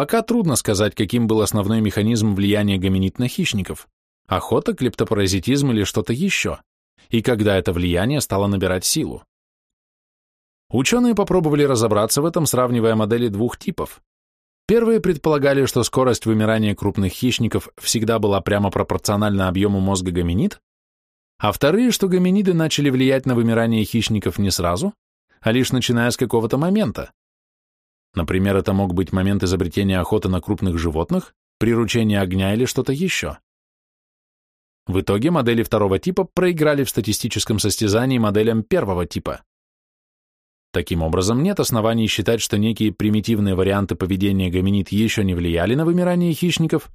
Пока трудно сказать, каким был основной механизм влияния гоминид на хищников – охота, клептопаразитизм или что-то еще, и когда это влияние стало набирать силу. Ученые попробовали разобраться в этом, сравнивая модели двух типов. Первые предполагали, что скорость вымирания крупных хищников всегда была прямо пропорциональна объему мозга гоминид, а вторые, что гоминиды начали влиять на вымирание хищников не сразу, а лишь начиная с какого-то момента. Например, это мог быть момент изобретения охоты на крупных животных, приручения огня или что-то еще. В итоге модели второго типа проиграли в статистическом состязании моделям первого типа. Таким образом, нет оснований считать, что некие примитивные варианты поведения гоминид еще не влияли на вымирание хищников,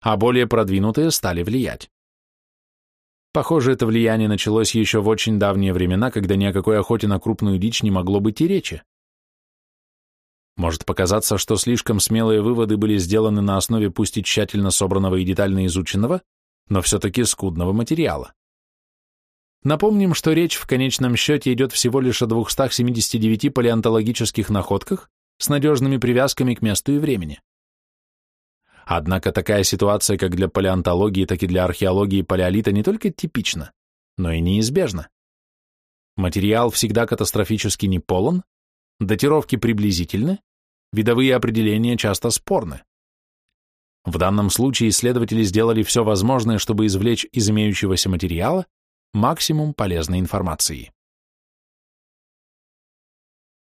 а более продвинутые стали влиять. Похоже, это влияние началось еще в очень давние времена, когда ни о какой охоте на крупную дичь не могло быть и речи. Может показаться, что слишком смелые выводы были сделаны на основе пусть и тщательно собранного и детально изученного, но все-таки скудного материала. Напомним, что речь в конечном счете идет всего лишь о 279 палеонтологических находках с надежными привязками к месту и времени. Однако такая ситуация как для палеонтологии, так и для археологии палеолита не только типична, но и неизбежна. Материал всегда катастрофически неполон, датировки приблизительны, видовые определения часто спорны. В данном случае исследователи сделали все возможное, чтобы извлечь из имеющегося материала максимум полезной информации.